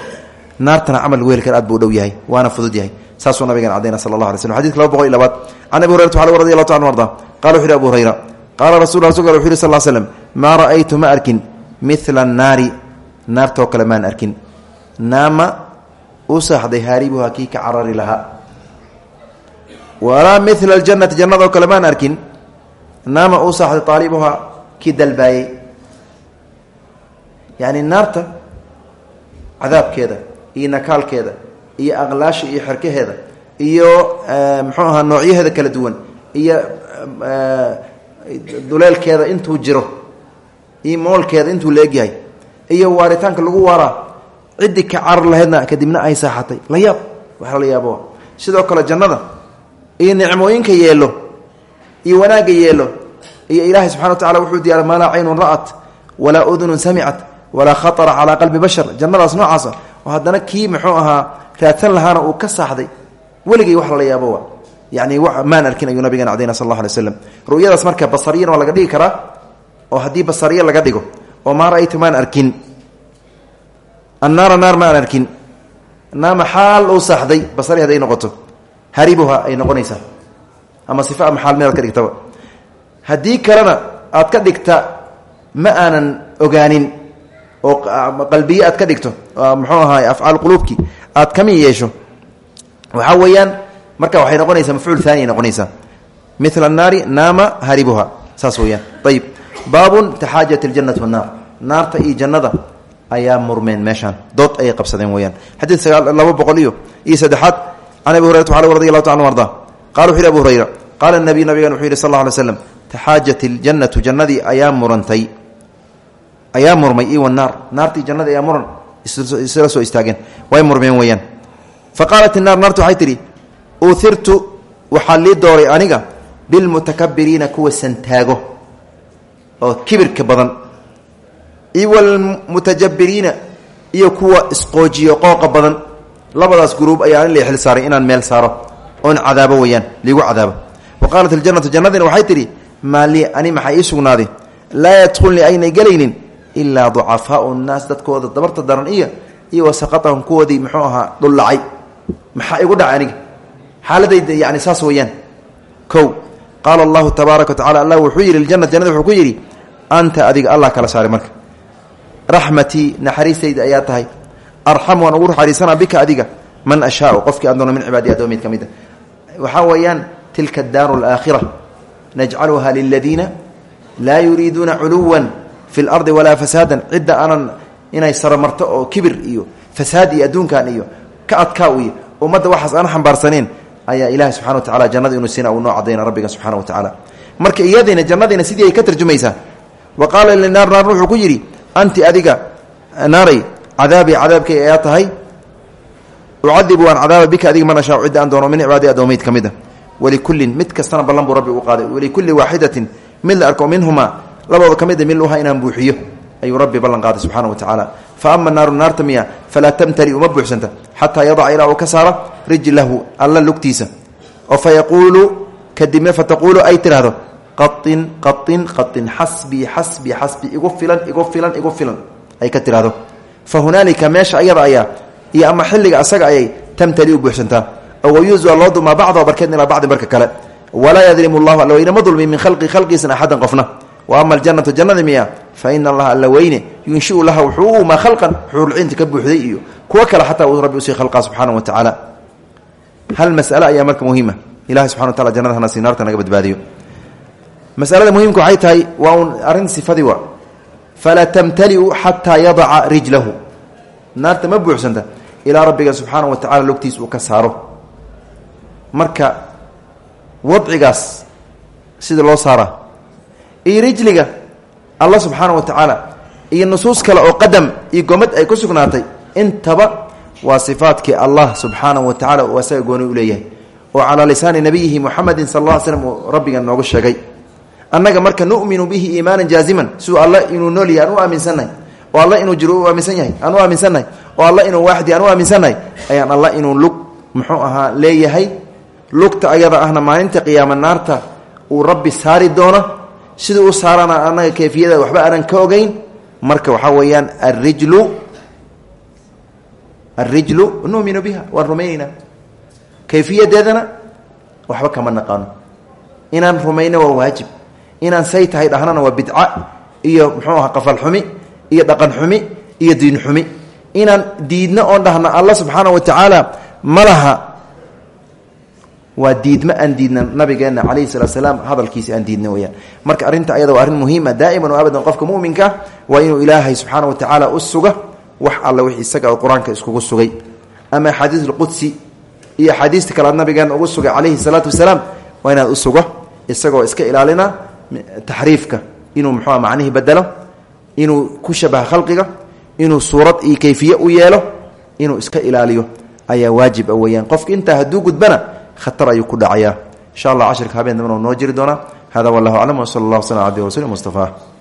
Naartana camal lagu heli karo aad buu u dhow yahay waana fudud yahay. Saasuu nabigan cadayna sala allah alay slm xadidka laba boqol iyo labaad. Can abi hurayrata waxaa radi allahu ta anu arda qala wuxu yhi abu hurayra qaala rasul sal maa ra'aytu ma arkin naartoo kale maan arkin. Naama u saaxday haaribuha kii ka carari lahaa. Walaa mila aljannati jannadoo kale maan arkin. Naama uu saaxday aalibuhaa kii dalbaayey yacni naarta cadaabkeeda iyo nakaalkeeda iyo aqlaasha iyo xerkaheeda iyo muxuu ahaa noocyaheeda kala duwan iyo duleelkeeda intuu jiro iyo moolkeeda intuu leegyahay iyo waaritaanka lagu waaraa ciddii ka carar lahaydna kadibna ay saaxatay. La yaab waxa la yaabo. Sidoo kale jannada iyo nicmooyinka yeelo iyo wanaagga yeelo iyo ilaahay subxana wa tacala wuxuu diyaaray maa laa caynun ra'at walaa udunun samicat walaa khatara calaa qalbi bashar. Jannadaas noocaasa oo haddana kii muxuu ahaa raadsan lahaana uu ka saaxday weligay wax lala yaabo wa yani maan arkin ayuu nabigeena cadayna sal alla marka basariyana waa laga dhigi oo haddii basariya laga dhigo oo maa ra'aytu maan arkin? Annaara naar maan arkin. Naama xaal uu saaxday basari hadday noqoto. Haribuha ay noqonaysaa. Ama sifa ama xaal ka dhigtaba haddii kalena aad ka dhigta ma aanan ogaanin oo qalbiye aad ka dhigto muxuu ahaay afcaal quluubki aad kami yeesho waxaa weeyaan marka waxay noqonaysaa mafcuul haani ay noqonaysaa. Mila annaari haribuha saas weyaan ayib baabun taxaajat wannaar naarta iyo jannada ayaa murmeen meeshaan. Dood ayay qabsadeen weyaan xadiid laba boqol iyo iyo saddexaad. Can abi hurayrata waxaa radi allahu ta yhi abu hurayra qaala nabiy nabigan wuxuu yihi sal alla alay slam taxaajat iljannatu murantay. Ayaa murmay iyo wanaar naartii jannadii ayaa muran. Isla soo istaageen. Way murmeen weyaan fa qaalat inaar naartu waxay tidhi uthirtu waxaa dooray aniga bilmutakabiriina kuwa santaago. Oo kibirka badan iwalmutajabiriina iyo kuwa isqoojiyo qooqa badan. Labadaas gruub ayaa an la xil saaray inaan meel saaro oon cadaabo weyaan liigu cadaabo. Wa qaalat iljanatu jannadiina waxay tidhi maa ani maxaa ii sugnaaday laa yadkhulnii aynay gelaynin ilaa ducafaau nnaas dadkooda dabarta daran iyo iyo wasaqatahum kuwoodii muxuu ahaa dhullacay. Maxaa igu dhacay aniga? Xaaladayda yani saas weeyaan kow qaala allahu tabaaraka wa tacala allah wuxuu yidhi ljanat jannada wuxuu ku yidhi anta adiga allah kala saaray marka raxmatii naxariistayda ayaa tahay. Arxam waan ugu naxariisanaa bika adiga. Man ashaau qofkii aan doono min cibaadi addoomayd ka mid a waxaa weeyaan tilka daaru alaakhira najcaluha liladiina laa yuriiduuna culuwan fi lardi walaa fasaadan. Cidda aanan inay saramarto oo kibir iyo fasaad iyo adduunkan iyo ka adkaa iyo ummadda waxaas aan xambaarsaneen ayaa ilahi subxana wa tacala jannada inuu siina uu noo rabbiga subxana wa tacaala marka iyadiina jannadiina sidii ay ka tarjumaysaa wa qaala linaar naar wuxuu ku yidhi anti adiga naaray cadaabii cadaabkay ayaa tahay ucadibu waan cadaaba bika adiga man ashaa cidda doono min cibaadi addoomayd ka mid a walikullin mid kastana ballan buu rabbi u qaaday. Walikulli waaxidatin mid la arko minhumaa labooda ka mid a miluha inaan buuxiyo ayuu rabbi ballan qaaday subxana wa tacaala. Fa ama naaru naarta miya falaa tamtali uma buuxsanta xataa yadaca ilaa ka saara rijlahu alla lugtiisa. Oo fa yaquulu kadibna fataquulu ay tidhaahdo qain qain qain xasbii xasbii xasbii igu filan igu filan igu filan. Ay ka tidhahdo fa hunaalika meesha ayada ayaa iyo ama xilliga asaga ayay tamtali u buuxsantaa. Oo wayuusa loo dumaa bacdoo barkeed ilaa barka kale. Walaa yadlimu llahu alla weyne ma min khalqi khalqiisan axadan qofna. Wa ama aljannatu jannada miya fa ina allaha alla yunshiu laha wuxuu u khalqan xuurulciinta ka buuxday iyo kuwo kale xataa rabbi u sii khalqaa subxaana wa tacaala hal mas'ale ayaa marka muhiima. Ilahi subxana wa tacala jannada hana sii naarta naga badbaadiyo masalada muhimka waxay tahay waa un arrin sifadii wa. Falaa tamtaliu xataa yadaca rijlahu. Naarta ma buuxsanta ilaa rabbiga subxaana wa tacala logtiis uu ka saaro. Marka wadcigaas sida loo saaraa iyo rijliga alla subxaana wa tacaala iyo nusuus kale oo qadam iyo gomad ay ku sugnaatay intaba waa sifaadkii allah subxaana wa tacala uu asaga gooni u leeyahay. Oo calaa lisaani nabiyihi muxamedin sal alla ly slam uu rabbiga noogu sheegay annaga marka numinu bihi iimaanan jaaziman siduu alla inuu nool yahay aan u aaminsannahay oo alla inuu jiro u aaminsan yahay aan u aaminsannahay oo alla inuu waaxid aan u aaminsannahay ayaan alla inuu lug muxuu ahaa leeyahay. Lugta ayada ahna maalinta qiyaama naarta uu rabbi saari doono. Siduu u saarana annaga kayfiyada waxba aanan ka ogeyn. Marka waxaa weeyaan arijlu arijlu numinu biha waan rumaynaynaa kayfiyadeedana waxba kama naqaano. Inaan rumayno waa waajib inaan say tahay dhahnana waa bidca iyo muxuu aha qafal xumi iyo dhaqan xumi iyo diin xumi. Inaan diidno oon dhahno alla subxaana wa tacaala ma laha. Waa diidmo aan diidna nabigeena calayhi salatu salaam hadalkiisi aan diidna weyaan marka arrinta ayada waa arrin muhiima daa'iman oo abadan qofka muminka waa inuu ilaahay subxaana wa tacaala u suga wax alle wix isaga oo qur'aanka sugay. Ama axaadiis alqudsi iyo axaadiista kale aad ugu sugay calayhi salaatu wasalaam waa inaad u isagoo iska ilaalina taxriifka inuu muxua macnihii bedelo inuu ku shabaha khalqiga inuu suurad iyo kayfiye u yeelo inuu iska ilaaliyo ayaa waajib a weeyaan. Qofka intaa hadduu gudbana khatar ayuu ku dhacayaa. Insha allah cashirka habeen dambana noo jiri doonaa. Hada wallahu aclam wsala allah wslam abdi rasuuli mustafa